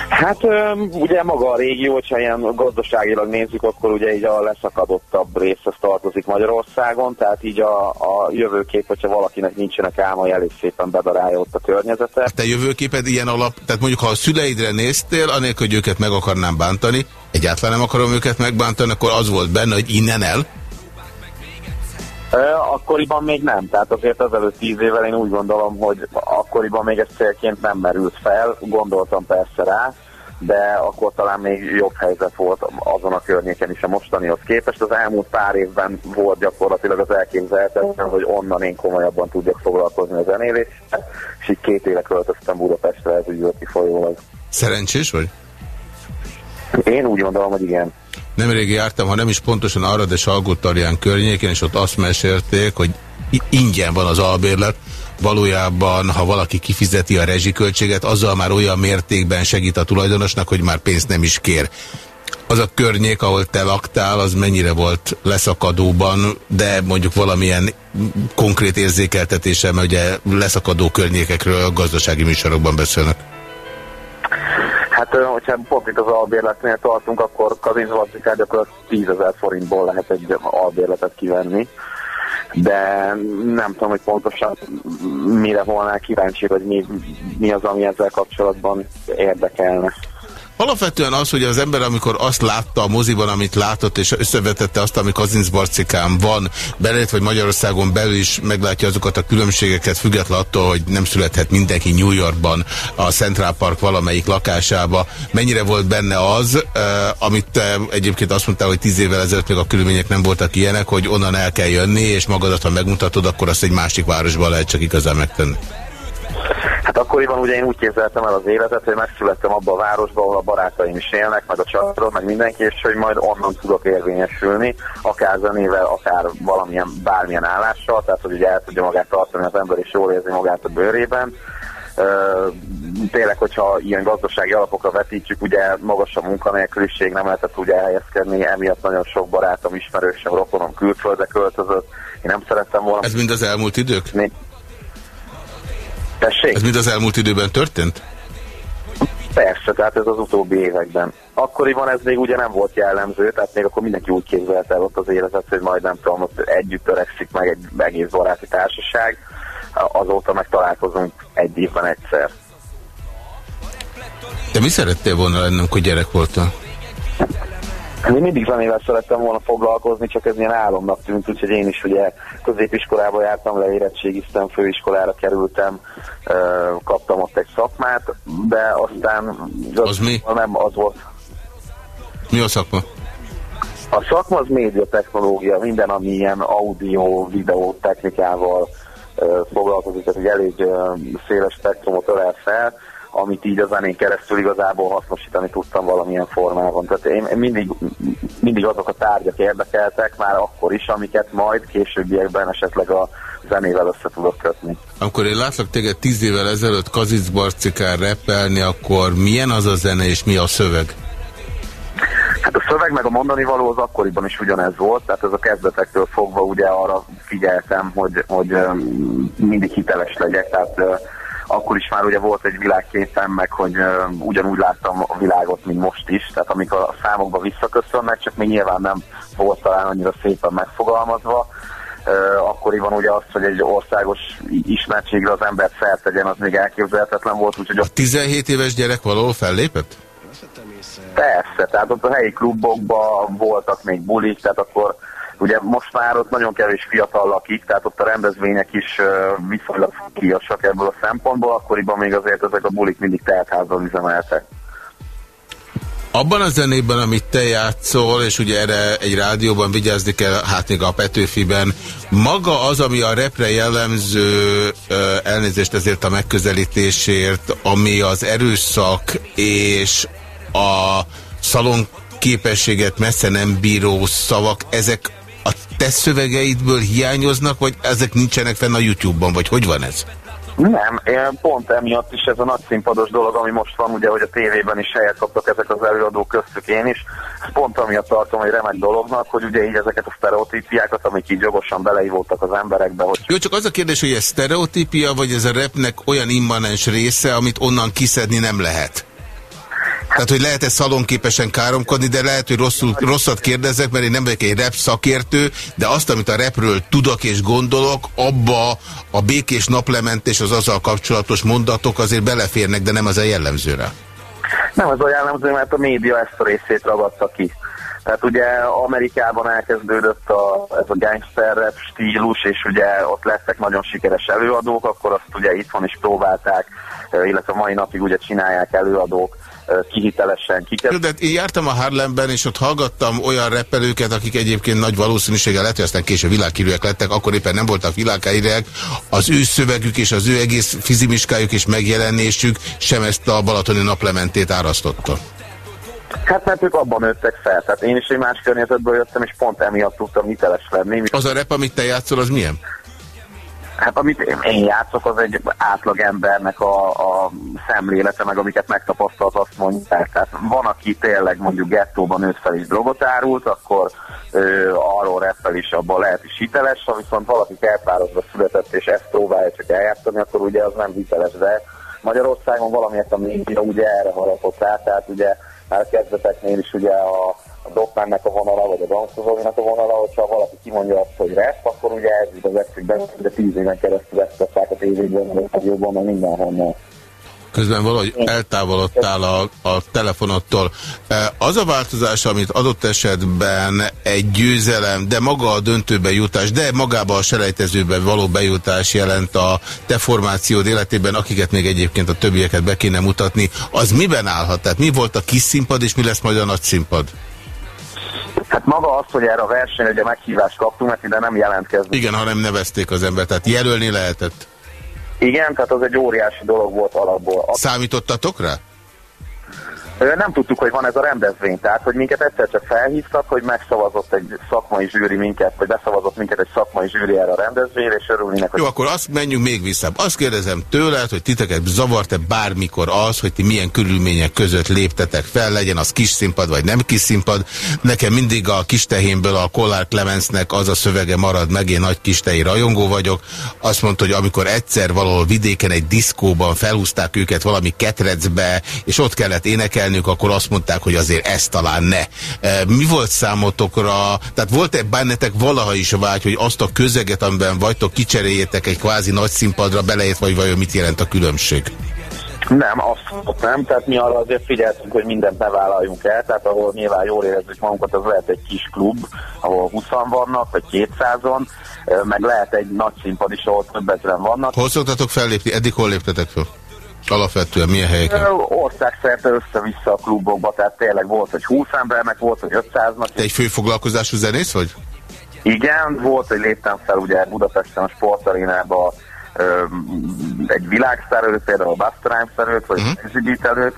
Hát ugye maga a régió, ha ilyen gazdaságilag nézzük, akkor ugye így a leszakadottabb részhez tartozik Magyarországon, tehát így a, a jövőkép, hogyha valakinek nincsenek álmai, elég szépen bedarálja ott a környezete. Te jövőképed ilyen alap, tehát mondjuk ha a szüleidre néztél, anélkül, hogy őket meg akarnám bántani, egyáltalán nem akarom őket megbántani, akkor az volt benne, hogy innen el? Akkoriban még nem, tehát azért ezelőtt tíz évvel én úgy gondolom, hogy akkoriban még ez célként nem merült fel, gondoltam persze rá, de akkor talán még jobb helyzet volt azon a környéken is a mostanihoz képest. Az elmúlt pár évben volt gyakorlatilag az elképzelhetetlen, hogy onnan én komolyabban tudjak foglalkozni a zenéléssel, és így két éve költöztem Budapestre ez ügyvölti folyólag. Szerencsés vagy? Én úgy gondolom, hogy igen. Nemrég jártam, ha nem is pontosan arra, de Salgótarján környékén, és ott azt mesélték, hogy ingyen van az albérlet, valójában, ha valaki kifizeti a rezsiköltséget, azzal már olyan mértékben segít a tulajdonosnak, hogy már pénzt nem is kér. Az a környék, ahol te laktál, az mennyire volt leszakadóban, de mondjuk valamilyen konkrét érzékeltetése, mert ugye leszakadó környékekről gazdasági műsorokban beszélnek. Hát, hogyha pont itt az albérletnél tartunk, akkor Kazinzvarcikát gyakorlatilag 10 ezer forintból lehet egy albérletet kivenni de nem tudom, hogy pontosan mire volnál kíváncsi, vagy mi, mi az, ami ezzel kapcsolatban érdekelne. Alapvetően az, hogy az ember, amikor azt látta a moziban, amit látott, és összevetette azt, ami Kazincbarcikán van, belét vagy Magyarországon belül is meglátja azokat a különbségeket, független attól, hogy nem születhet mindenki New Yorkban, a Central Park valamelyik lakásába. Mennyire volt benne az, amit egyébként azt mondtál, hogy tíz évvel ezelőtt még a körülmények nem voltak ilyenek, hogy onnan el kell jönni, és magadat, ha megmutatod, akkor azt egy másik városban lehet csak igazán megtenni. Hát akkoriban ugye én úgy képzeltem el az életet, hogy megszülettem abban a városban, ahol a barátaim is élnek, meg a családom, meg mindenki, és hogy majd onnan tudok érvényesülni, akár zenével, akár valamilyen, bármilyen állással, tehát hogy ugye el tudja magát tartani az ember, és jól érzi magát a bőrében. Uh, tényleg, hogyha ilyen gazdasági alapokra vetítjük, ugye magas a munkanélküliség, nem lehetett ugye elhelyezkedni, emiatt nagyon sok barátom, ismerősem, rokonom külföldre költözött. Én nem szerettem volna... Ez mind az elmúlt idők? Né Tessék? Ez mind az elmúlt időben történt? Persze, tehát ez az utóbbi években. Akkoriban ez még ugye nem volt jellemző, tehát még akkor mindenki úgy képzelte el ott az életet, hogy majd nem tudom, ott együtt törekszik meg egy egész baráti társaság, azóta meg találkozunk egy évben egyszer. Te mi szerettél volna lenni, amikor gyerek voltál? Én mindig zenével szerettem volna foglalkozni, csak ez ilyen álomnak tűnt, úgyhogy én is ugye középiskolába jártam, leérettségiztem, főiskolára kerültem, kaptam ott egy szakmát, de aztán... Az, az mi? Nem, az volt. Mi a szakma? A szakma az médiatechnológia, minden, ami ilyen audio, videó technikával foglalkozik, tehát egy elég széles spektrumot ölel fel amit így a zenén keresztül igazából hasznosítani tudtam valamilyen formában. Tehát én mindig, mindig azok a tárgyak érdekeltek már akkor is, amiket majd későbbiekben esetleg a zenével össze tudok kötni. Amikor én látlak téged tíz évvel ezelőtt Kazic Barcikán repelni, akkor milyen az a zene és mi a szöveg? Hát a szöveg meg a mondani való az akkoriban is ugyanez volt, tehát ez a kezdetektől fogva ugye arra figyeltem, hogy, hogy mindig hiteles legyek, tehát akkor is már ugye volt egy világképem, meg hogy uh, ugyanúgy láttam a világot, mint most is, tehát amikor a számokba visszaköszönnek, csak még nyilván nem volt talán annyira szépen megfogalmazva, uh, akkoriban ugye az, hogy egy országos ismertségre az embert feltegyen, az még elképzelhetetlen volt. Úgyhogy a 17 éves gyerek valahol fellépett? Persze, tehát ott a helyi klubokban voltak még bulik, tehát akkor Ugye most már ott nagyon kevés fiatal lakik, tehát ott a rendezvények is viszonylag kiasak ebből a szempontból, akkoriban még azért ezek a bulik mindig teltházban üzemeltek. Abban a zenében, amit te játszol, és ugye erre egy rádióban vigyázni kell, hát még a Petőfiben, maga az, ami a repre jellemző, elnézést ezért a megközelítésért, ami az erőszak és a szalon képességet messze nem bíró szavak, ezek te szövegeidből hiányoznak, vagy ezek nincsenek fenn a YouTube-ban, vagy hogy van ez? Nem, pont emiatt is ez a nagy színpados dolog, ami most van, ugye, hogy a tévében is helyet kaptak ezek az előadók köztük én is. Pont amiatt tartom egy remek dolognak, hogy ugye így ezeket a sztereotípiákat, amik így jogosan beleívódtak az emberekbe. Hogy... Jó, csak az a kérdés, hogy ez sztereotípia, vagy ez a repnek olyan immanens része, amit onnan kiszedni nem lehet? Tehát, hogy lehet-e szalonképesen káromkodni, de lehet, hogy rosszul, rosszat kérdezek, mert én nem vagyok egy rep szakértő, de azt, amit a repről tudok és gondolok, abba a békés naplementés, az azzal kapcsolatos mondatok azért beleférnek, de nem az a jellemzőre. Nem az a jellemző, mert a média ezt a részét ragadta ki. Tehát ugye Amerikában elkezdődött a, ez a gangster rap stílus, és ugye ott lettek nagyon sikeres előadók, akkor azt ugye itthon is próbálták, illetve mai napig ugye csinálják előadók, kihitelesen kiket. De én jártam a Harlemben, és ott hallgattam olyan repelőket, akik egyébként nagy valószínűséggel lehet, hogy aztán később világhírűek lettek, akkor éppen nem voltak világhírűek. Az ő szövegük és az ő egész fizimiskájuk és megjelenésük sem ezt a balatoni naplementét árasztotta. Hát mert ők abban nőttek fel. Tehát én is egy más környezetből jöttem, és pont emiatt tudtam hiteles lenni. Az a rep, amit te játszol, az milyen? Hát amit én játszok, az egy átlag embernek a, a szemlélete, meg amiket megtapasztalt, azt mondják. Tehát van, aki tényleg mondjuk gettóban nőtt fel is drogot árult, akkor ö, arról reppel is, abban lehet is hiteles, ha viszont valaki elpározva született, és ezt próbálja csak eljátszani, akkor ugye az nem hiteles, de Magyarországon valamiért a média ugye erre harapott rá, tehát ugye már a kezdeteknél is ugye a a Dokmánnak a vonala, vagy a Danszozóvinak a vonala, hogyha valaki kimondja azt, hogy rap, akkor ugye ez jut az eszükben, de tíz éven keresztül ezt a tévében, a rádióban, meg mindenhonnan. Közben valahogy eltávolodtál a, a telefonottól. Az a változás, amit adott esetben egy győzelem, de maga a döntőbe jutás, de magába a selejtezőbe való bejutás jelent a te formációd életében, akiket még egyébként a többieket be kéne mutatni, az miben állhat? Tehát mi volt a kis színpad, és mi lesz majd a nagy színpad? Hát maga az, hogy erre a versenyre ugye meghívást kaptunk, mert ide nem jelentkezünk. Igen, ha nem nevezték az ember, tehát jelölni lehetett. Igen, tehát az egy óriási dolog volt alapból. Számítottatok rá? Nem tudtuk, hogy van ez a rendezvény, tehát hogy minket egyszer csak felhívtak, hogy megszavazott egy szakmai zsűri minket, vagy beszavazott minket egy szakmai zsűri erre a rendezvényre, és örülnének. Jó, akkor azt menjünk még vissza. Azt kérdezem tőled, hogy titeket zavart-e bármikor az, hogy ti milyen körülmények között léptetek fel, legyen az kis színpad, vagy nem kis színpad. Nekem mindig a kis tehénből a Kollár Clemensnek az a szövege marad meg, én nagy kis tehi rajongó vagyok. Azt mondta, hogy amikor egyszer valahol vidéken egy diszkóban felhúzták őket valami ketrecbe, és ott kellett énekelni, énekelnünk, akkor azt mondták, hogy azért ez talán ne. E, mi volt számotokra, tehát volt-e bennetek valaha is vágy, hogy azt a közeget, amiben vagytok, kicseréljétek egy kvázi nagy színpadra, beleért, vagy vajon mit jelent a különbség? Nem, azt nem, tehát mi arra azért figyeltünk, hogy mindent ne vállaljunk el, tehát ahol nyilván jól érezzük magunkat, az lehet egy kis klub, ahol 20 vannak, vagy 200-on, e, meg lehet egy nagy színpad is, ahol több ezeren vannak. Hol szoktatok fellépni? Eddig hol léptetek fel? Alapvetően milyen helyeken? Országszerte össze-vissza a klubokba, tehát tényleg volt, hogy 20 embernek, volt, hogy 500-nak. Te egy főfoglalkozású zenész vagy? Igen, volt, hogy léptem fel ugye Budapesten a sportarénába egy világszár előtt, például a Buster Rhymes előtt, vagy uh -huh. előtt.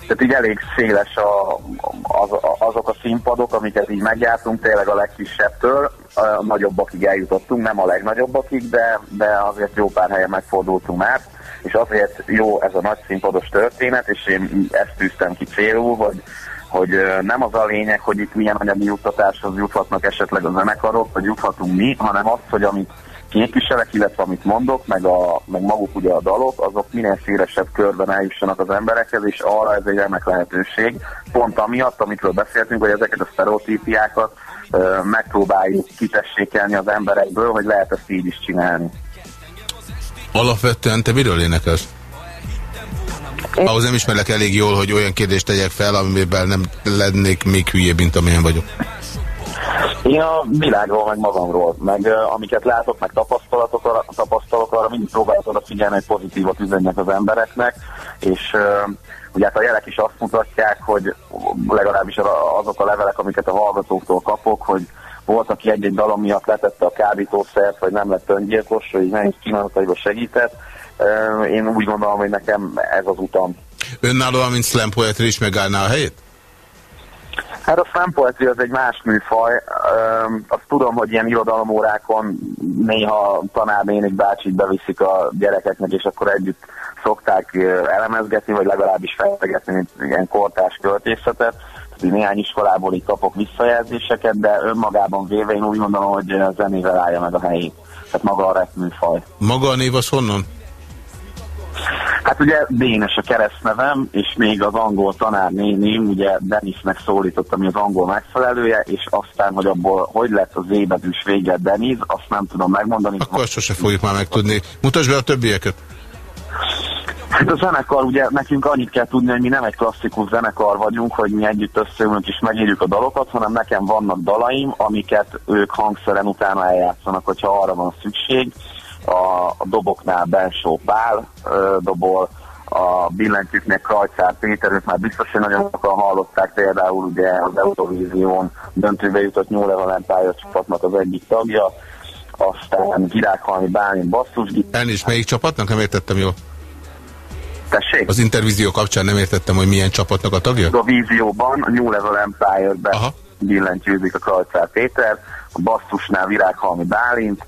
Tehát így elég széles a, az, azok a színpadok, amiket így megjártunk, tényleg a legkisebbtől, a nagyobbakig eljutottunk, nem a legnagyobbakig, de, de azért jó pár helyen megfordultunk már és azért jó ez a nagy színpados történet, és én ezt tűztem ki célul, hogy, hogy nem az a lényeg, hogy itt milyen anyagi juttatáshoz juthatnak esetleg a zenekarok, vagy juthatunk mi, hanem az, hogy amit képviselek, illetve amit mondok, meg, a, meg maguk ugye a dalok, azok minél szélesebb körben eljussanak az emberekhez, és arra ez egy remek lehetőség. Pont amiatt, amitről beszéltünk, hogy ezeket a sztereotípiákat megpróbáljuk kitessékelni az emberekből, hogy lehet ezt így is csinálni. Alapvetően te miről énekelsz? Ahhoz nem ismerlek elég jól, hogy olyan kérdést tegyek fel, amiben nem lennék még hülyébb, mint amilyen vagyok. Én a világról, meg magamról, meg uh, amiket látok, meg tapasztalatok, tapasztalok, arra mindig próbálok oda figyelni, hogy pozitívat üzenjek az embereknek, és uh, ugye hát a jelek is azt mutatják, hogy legalábbis azok a levelek, amiket a hallgatóktól kapok, hogy volt, aki egy-egy dalom miatt letette a kábítószert, vagy nem lett öngyilkos, vagy nehéz pillanataiban segített. Én úgy gondolom, hogy nekem ez az utam. Önállóan, mint slam poetry is megállná a helyét? Hát a slam poetry az egy más műfaj. Azt tudom, hogy ilyen irodalomórákon néha tanárnénik bácsik beviszik a gyerekeknek, és akkor együtt szokták elemezgetni, vagy legalábbis fejtegetni ilyen kortás költészetet néhány iskolából így kapok visszajelzéseket, de önmagában véve én úgy gondolom, hogy a zenével állja meg a helyét. Tehát maga a rap műfaj. Maga a név az honnan? Hát ugye Dénes a keresztnevem, és még az angol tanár néném, ugye Denisnek szólított, ami az angol megfelelője, és aztán, hogy abból hogy lett az ébedűs vége Denis, azt nem tudom megmondani. Akkor sose fogjuk már megtudni. Mutasd be a többieket. Hát a zenekar, ugye nekünk annyit kell tudni, hogy mi nem egy klasszikus zenekar vagyunk, hogy mi együtt összeülünk és megírjuk a dalokat, hanem nekem vannak dalaim, amiket ők hangszeren utána eljátszanak, hogyha arra van szükség. A, a doboknál Bensó Pál ö, dobol, a billentyűknek Krajcár Péter, ők már biztos, hogy nagyon sokan hallották, például ugye az Eurovízión döntőbe jutott Level Empire csapatnak az egyik tagja, aztán Virághalmi Bálint basszusgitár. Elnézést, melyik csapatnak? Nem értettem jól. Tessék? Az intervízió kapcsán nem értettem, hogy milyen csapatnak a tagja? A vízióban a New Level Empire-be billentyűzik a Krajcár Péter, a basszusnál Virághalmi Bálint,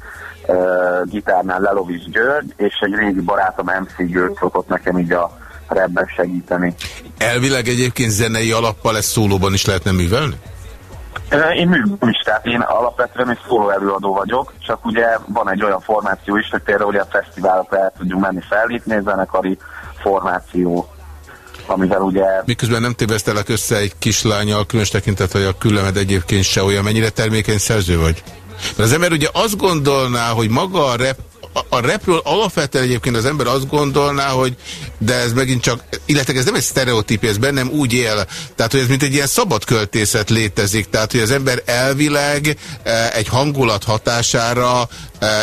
uh, gitárnál Lelovics György, és egy régi barátom MC György szokott nekem így a rebben segíteni. Elvileg egyébként zenei alappal ezt szólóban is lehetne művelni? Én működöm is, tehát én alapvetően egy szóló előadó vagyok, csak ugye van egy olyan formáció is, hogy például ugye a fesztiválokra el tudjunk menni fellépni, zenekari formáció, amivel ugye... Miközben nem tévesztelek össze egy kislányal, különös tekintet, hogy a küllemed egyébként se olyan, mennyire termékeny szerző vagy? Mert az ember ugye azt gondolná, hogy maga a rep a repről alapvetően egyébként az ember azt gondolná, hogy de ez megint csak, illetve ez nem egy sztereotípia, ez bennem úgy él, tehát hogy ez mint egy ilyen szabad költészet létezik, tehát hogy az ember elvileg eh, egy hangulat hatására eh,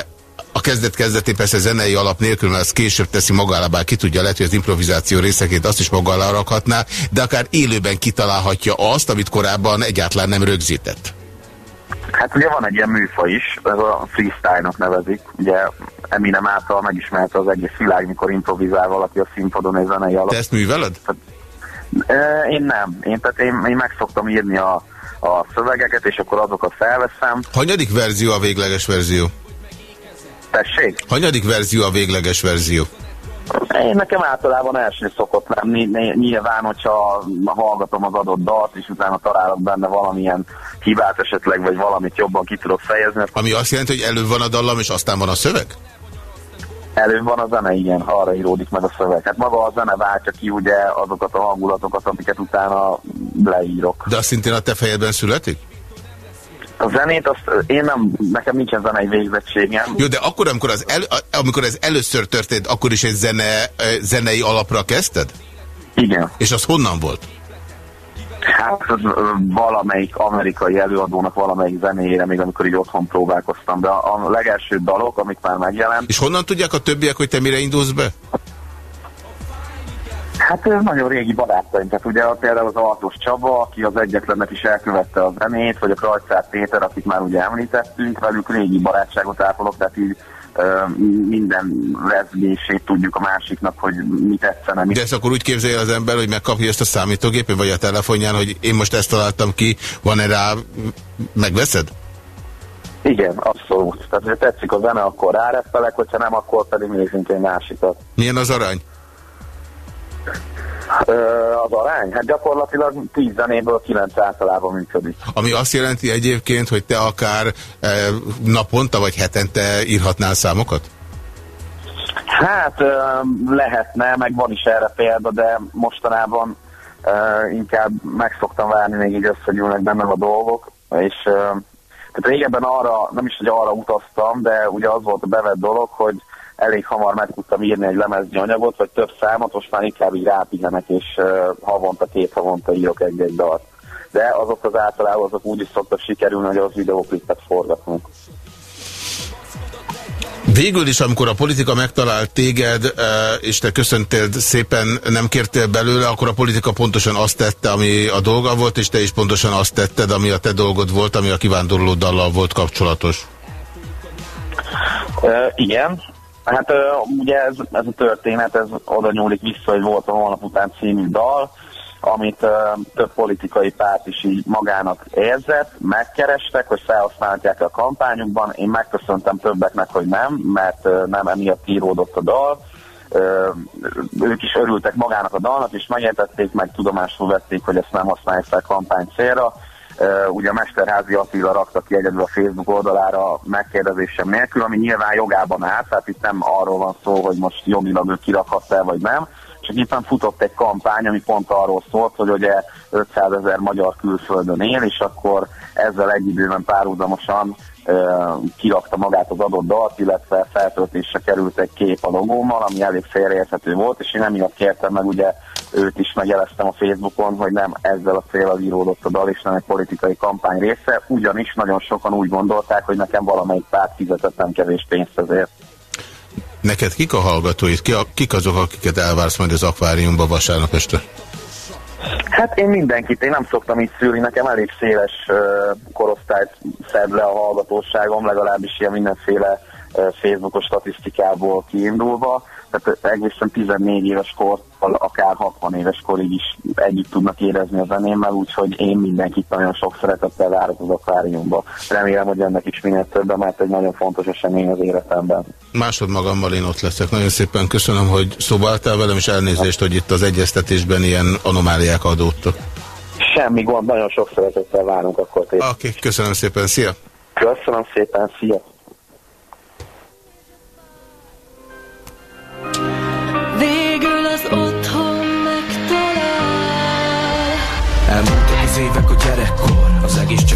a kezdet-kezdetén persze zenei alap nélkül, mert az később teszi magára, bár ki tudja, lehet, hogy az improvizáció részeként azt is magára rakhatná, de akár élőben kitalálhatja azt, amit korábban egyáltalán nem rögzített. Hát ugye van egy ilyen műfa is, ez a freestyle-nak nevezik, ugye Eminem által megismerte az egész világ, mikor improvizál valaki a színpadon egy zenei alatt. Te ezt műveled? Én nem. Én, tehát én, én meg szoktam írni a, a szövegeket, és akkor azokat felveszem. Hanyadik verzió a végleges verzió? Tessék? Hanyadik verzió a végleges verzió? Én nekem általában első szokott lenni, nyilván, hogyha hallgatom az adott dalt, és utána találok benne valamilyen hibát esetleg, vagy valamit jobban ki tudok fejezni. Ami azt jelenti, hogy előbb van a dallam, és aztán van a szöveg? Előbb van a zene, igen, arra íródik meg a szöveg. Hát maga a zene váltja ki ugye azokat a hangulatokat, amiket utána leírok. De azt szintén a te fejedben születik? A zenét, azt én nem, nekem nincsen zenei végzettségem. Jó, de akkor, amikor, az el, amikor ez először történt, akkor is egy zene, zenei alapra kezdted? Igen. És az honnan volt? Hát valamelyik amerikai előadónak valamelyik zenéjére, még amikor így otthon próbálkoztam, de a legelső dalok, amik már megjelent. És honnan tudják a többiek, hogy te mire indulsz be? Hát ez nagyon régi barátaim, tehát ugye például az Altos Csaba, aki az egyetlenet is elkövette a zenét, vagy a Krajcár Péter, akit már ugye említettünk, velük régi barátságot ápolok, tehát így minden rezgését tudjuk a másiknak, hogy mit tetszene. De ezt akkor úgy képzelje az ember, hogy megkapja ezt a számítógépén, vagy a telefonján, hogy én most ezt találtam ki, van-e rá, megveszed? Igen, abszolút. Tehát, ha tetszik a zene, akkor rárepelek, hogyha nem, akkor pedig nézzünk egy másikat. Milyen az arany? Az arány? Hát gyakorlatilag 10 zenéből 9 általában működik. Ami azt jelenti egyébként, hogy te akár naponta vagy hetente írhatnál számokat? Hát lehetne, meg van is erre példa, de mostanában inkább meg szoktam várni, még így összegyűlnek bennem a dolgok, és tehát régebben arra, nem is, hogy arra utaztam, de ugye az volt a bevett dolog, hogy elég hamar meg tudtam írni egy lemeznyi anyagot, vagy több számot, most már inkább így rápihenek, és uh, havonta, két havonta írok egy-egy dalt. De azok az általában azok úgy is szoktak sikerülni, hogy az videóklipet forgatunk. Végül is, amikor a politika megtalált téged, és te köszöntél szépen, nem kértél belőle, akkor a politika pontosan azt tette, ami a dolga volt, és te is pontosan azt tetted, ami a te dolgod volt, ami a kivándorló dallal volt kapcsolatos. Uh, igen, Hát ugye ez, ez a történet, ez oda nyúlik vissza, hogy volt a Holnap után című dal, amit több politikai párt is így magának érzett, megkerestek, hogy felhasználják a kampányukban. Én megköszöntem többeknek, hogy nem, mert nem emiatt íródott a dal. Ők is örültek magának a dalnak, és megértették, meg tudomásul vették, hogy ezt nem használják fel kampány célra ugye a Mesterházi Attila rakta ki egyedül a Facebook oldalára megkérdezésem nélkül, ami nyilván jogában áll, tehát itt nem arról van szó, hogy most jogilag ő kirakhatta vagy nem, csak éppen futott egy kampány, ami pont arról szólt, hogy ugye 500 ezer magyar külföldön él, és akkor ezzel egy időben párhuzamosan kirakta magát az adott dalt, illetve feltöltésre került egy kép a logómmal, ami elég félreérthető volt, és én emiatt kértem meg ugye őt is megjeleztem a Facebookon, hogy nem ezzel a célral íródott a dal, és nem egy politikai kampány része, ugyanis nagyon sokan úgy gondolták, hogy nekem valamelyik párt fizetettem kevés pénzt ezért. Neked kik a hallgatóid? Ki a, kik azok, akiket elvársz majd az akváriumba vasárnap este? Hát én mindenkit, én nem szoktam így szűrni, nekem elég széles uh, korosztályt szed le a hallgatóságom, legalábbis ilyen mindenféle uh, Facebookos statisztikából kiindulva tehát egészen 14 éves kortól, akár 60 éves korig is együtt tudnak érezni a zenémmel, úgyhogy én mindenkit nagyon sok szeretettel várok az akváriumba. Remélem, hogy ennek is minél több, mert egy nagyon fontos esemény az életemben. Másod magammal én ott leszek. Nagyon szépen köszönöm, hogy szóbaltál velem, és elnézést, hogy itt az egyeztetésben ilyen anomáliák adódtak. Semmi gond, nagyon sok szeretettel várunk akkor. Oké, okay, köszönöm szépen, szia! Köszönöm szépen, szia!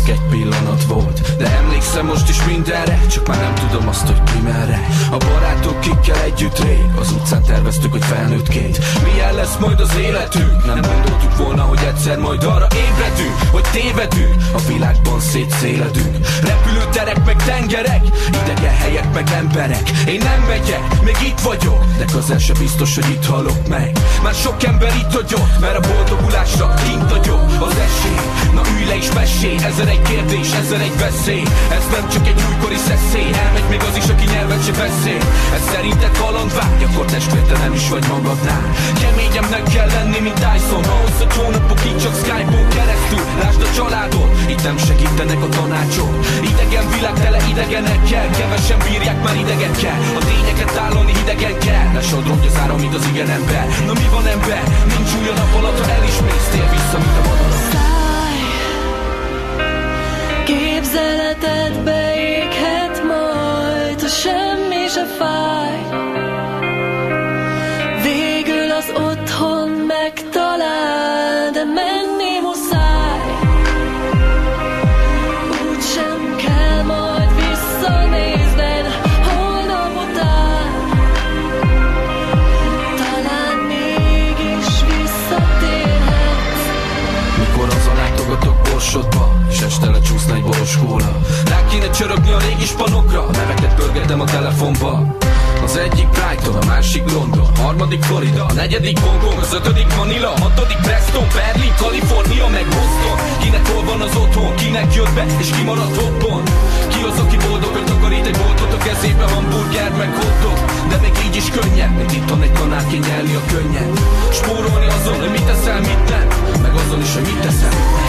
Csak egy pillanat volt De emlékszem most is mindenre Csak már nem tudom azt, hogy mi merre. A barátok kikkel együtt rég Az utcán terveztük, hogy felnőttként. Milyen lesz majd az életünk? Nem gondoltuk volna, hogy egyszer majd arra ébredünk Hogy tévedünk. A világban szétszéledünk. Repülőter tengerek, meg tengerek Idegen helyek, meg emberek. Én nem megyek, még itt vagyok De közel se biztos, hogy itt halok meg. Már sok ember itt vagyok Mert a boldogulásra kint vagyok. Az esély, na ülj le és mesélj Ezer egy kérdés, ezer egy veszély. Ez nem csak egy újkori szeszély Elmegy még az is, aki nyelvet se beszél. Ez szerinted kalandvágy, akkor testvér, te nem is vagy magadnál. Keményemnek kell lenni, mint Tyson. Ahhoz, hogy hónapokig csak Skype-on keresztül Lásd a családot, itt nem segítenek a tanácsok. Idegen világ tele idegenekkel Kevesen bírják már idegekkel. A tényeket állani hidegen kell Ne sodrodj az áram, mint az igen ember. Na mi van ember? Nincs új a nap alatt, ha el is mész vissza, mint a madarak képzeletedbe éghet majd, ha semmi se fáj. Negyedik Hongkong, az ötödik Manila, hatodik Preston, Berlin, Kalifornia, meg Boston. Kinek hol van az otthon, kinek jött be, és ki maradt hoppon? Ki az, aki boldog, hogy takarít egy boltot a kezébe, hamburger, meg hotdog? De még így is könnyebb, mint itthon egy kanál kinyelni a könnyed. Spórolni azon, hogy mit teszel, mit nem, meg azon is, hogy mit teszel, mit nem.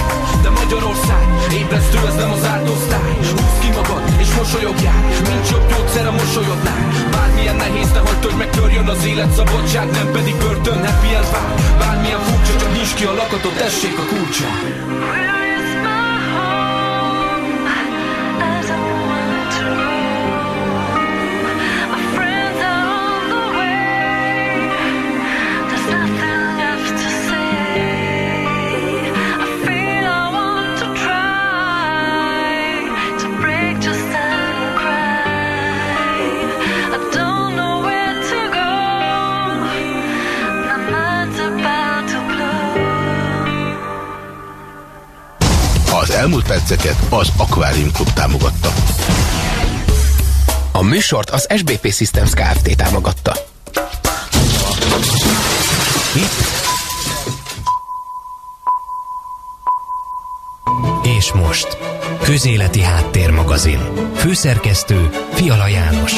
Magyarország, ébresztő, ez nem az áldosztály. Húzd ki magad, és mosolyogjál. Nincs jobb gyógyszer a mosolyodnál. Bármilyen nehéz, ne hagyd, hogy megtörjön az élet Szabadság, nem pedig börtön, happy end vár Bármilyen furcsa, csak nyisd ki a lakatot, tessék a kulcsa elmúlt perceket az Aquarium Club támogatta. A műsort az SBP Systems Kft. támogatta. És most. Közéleti Háttérmagazin. Főszerkesztő Fiala János.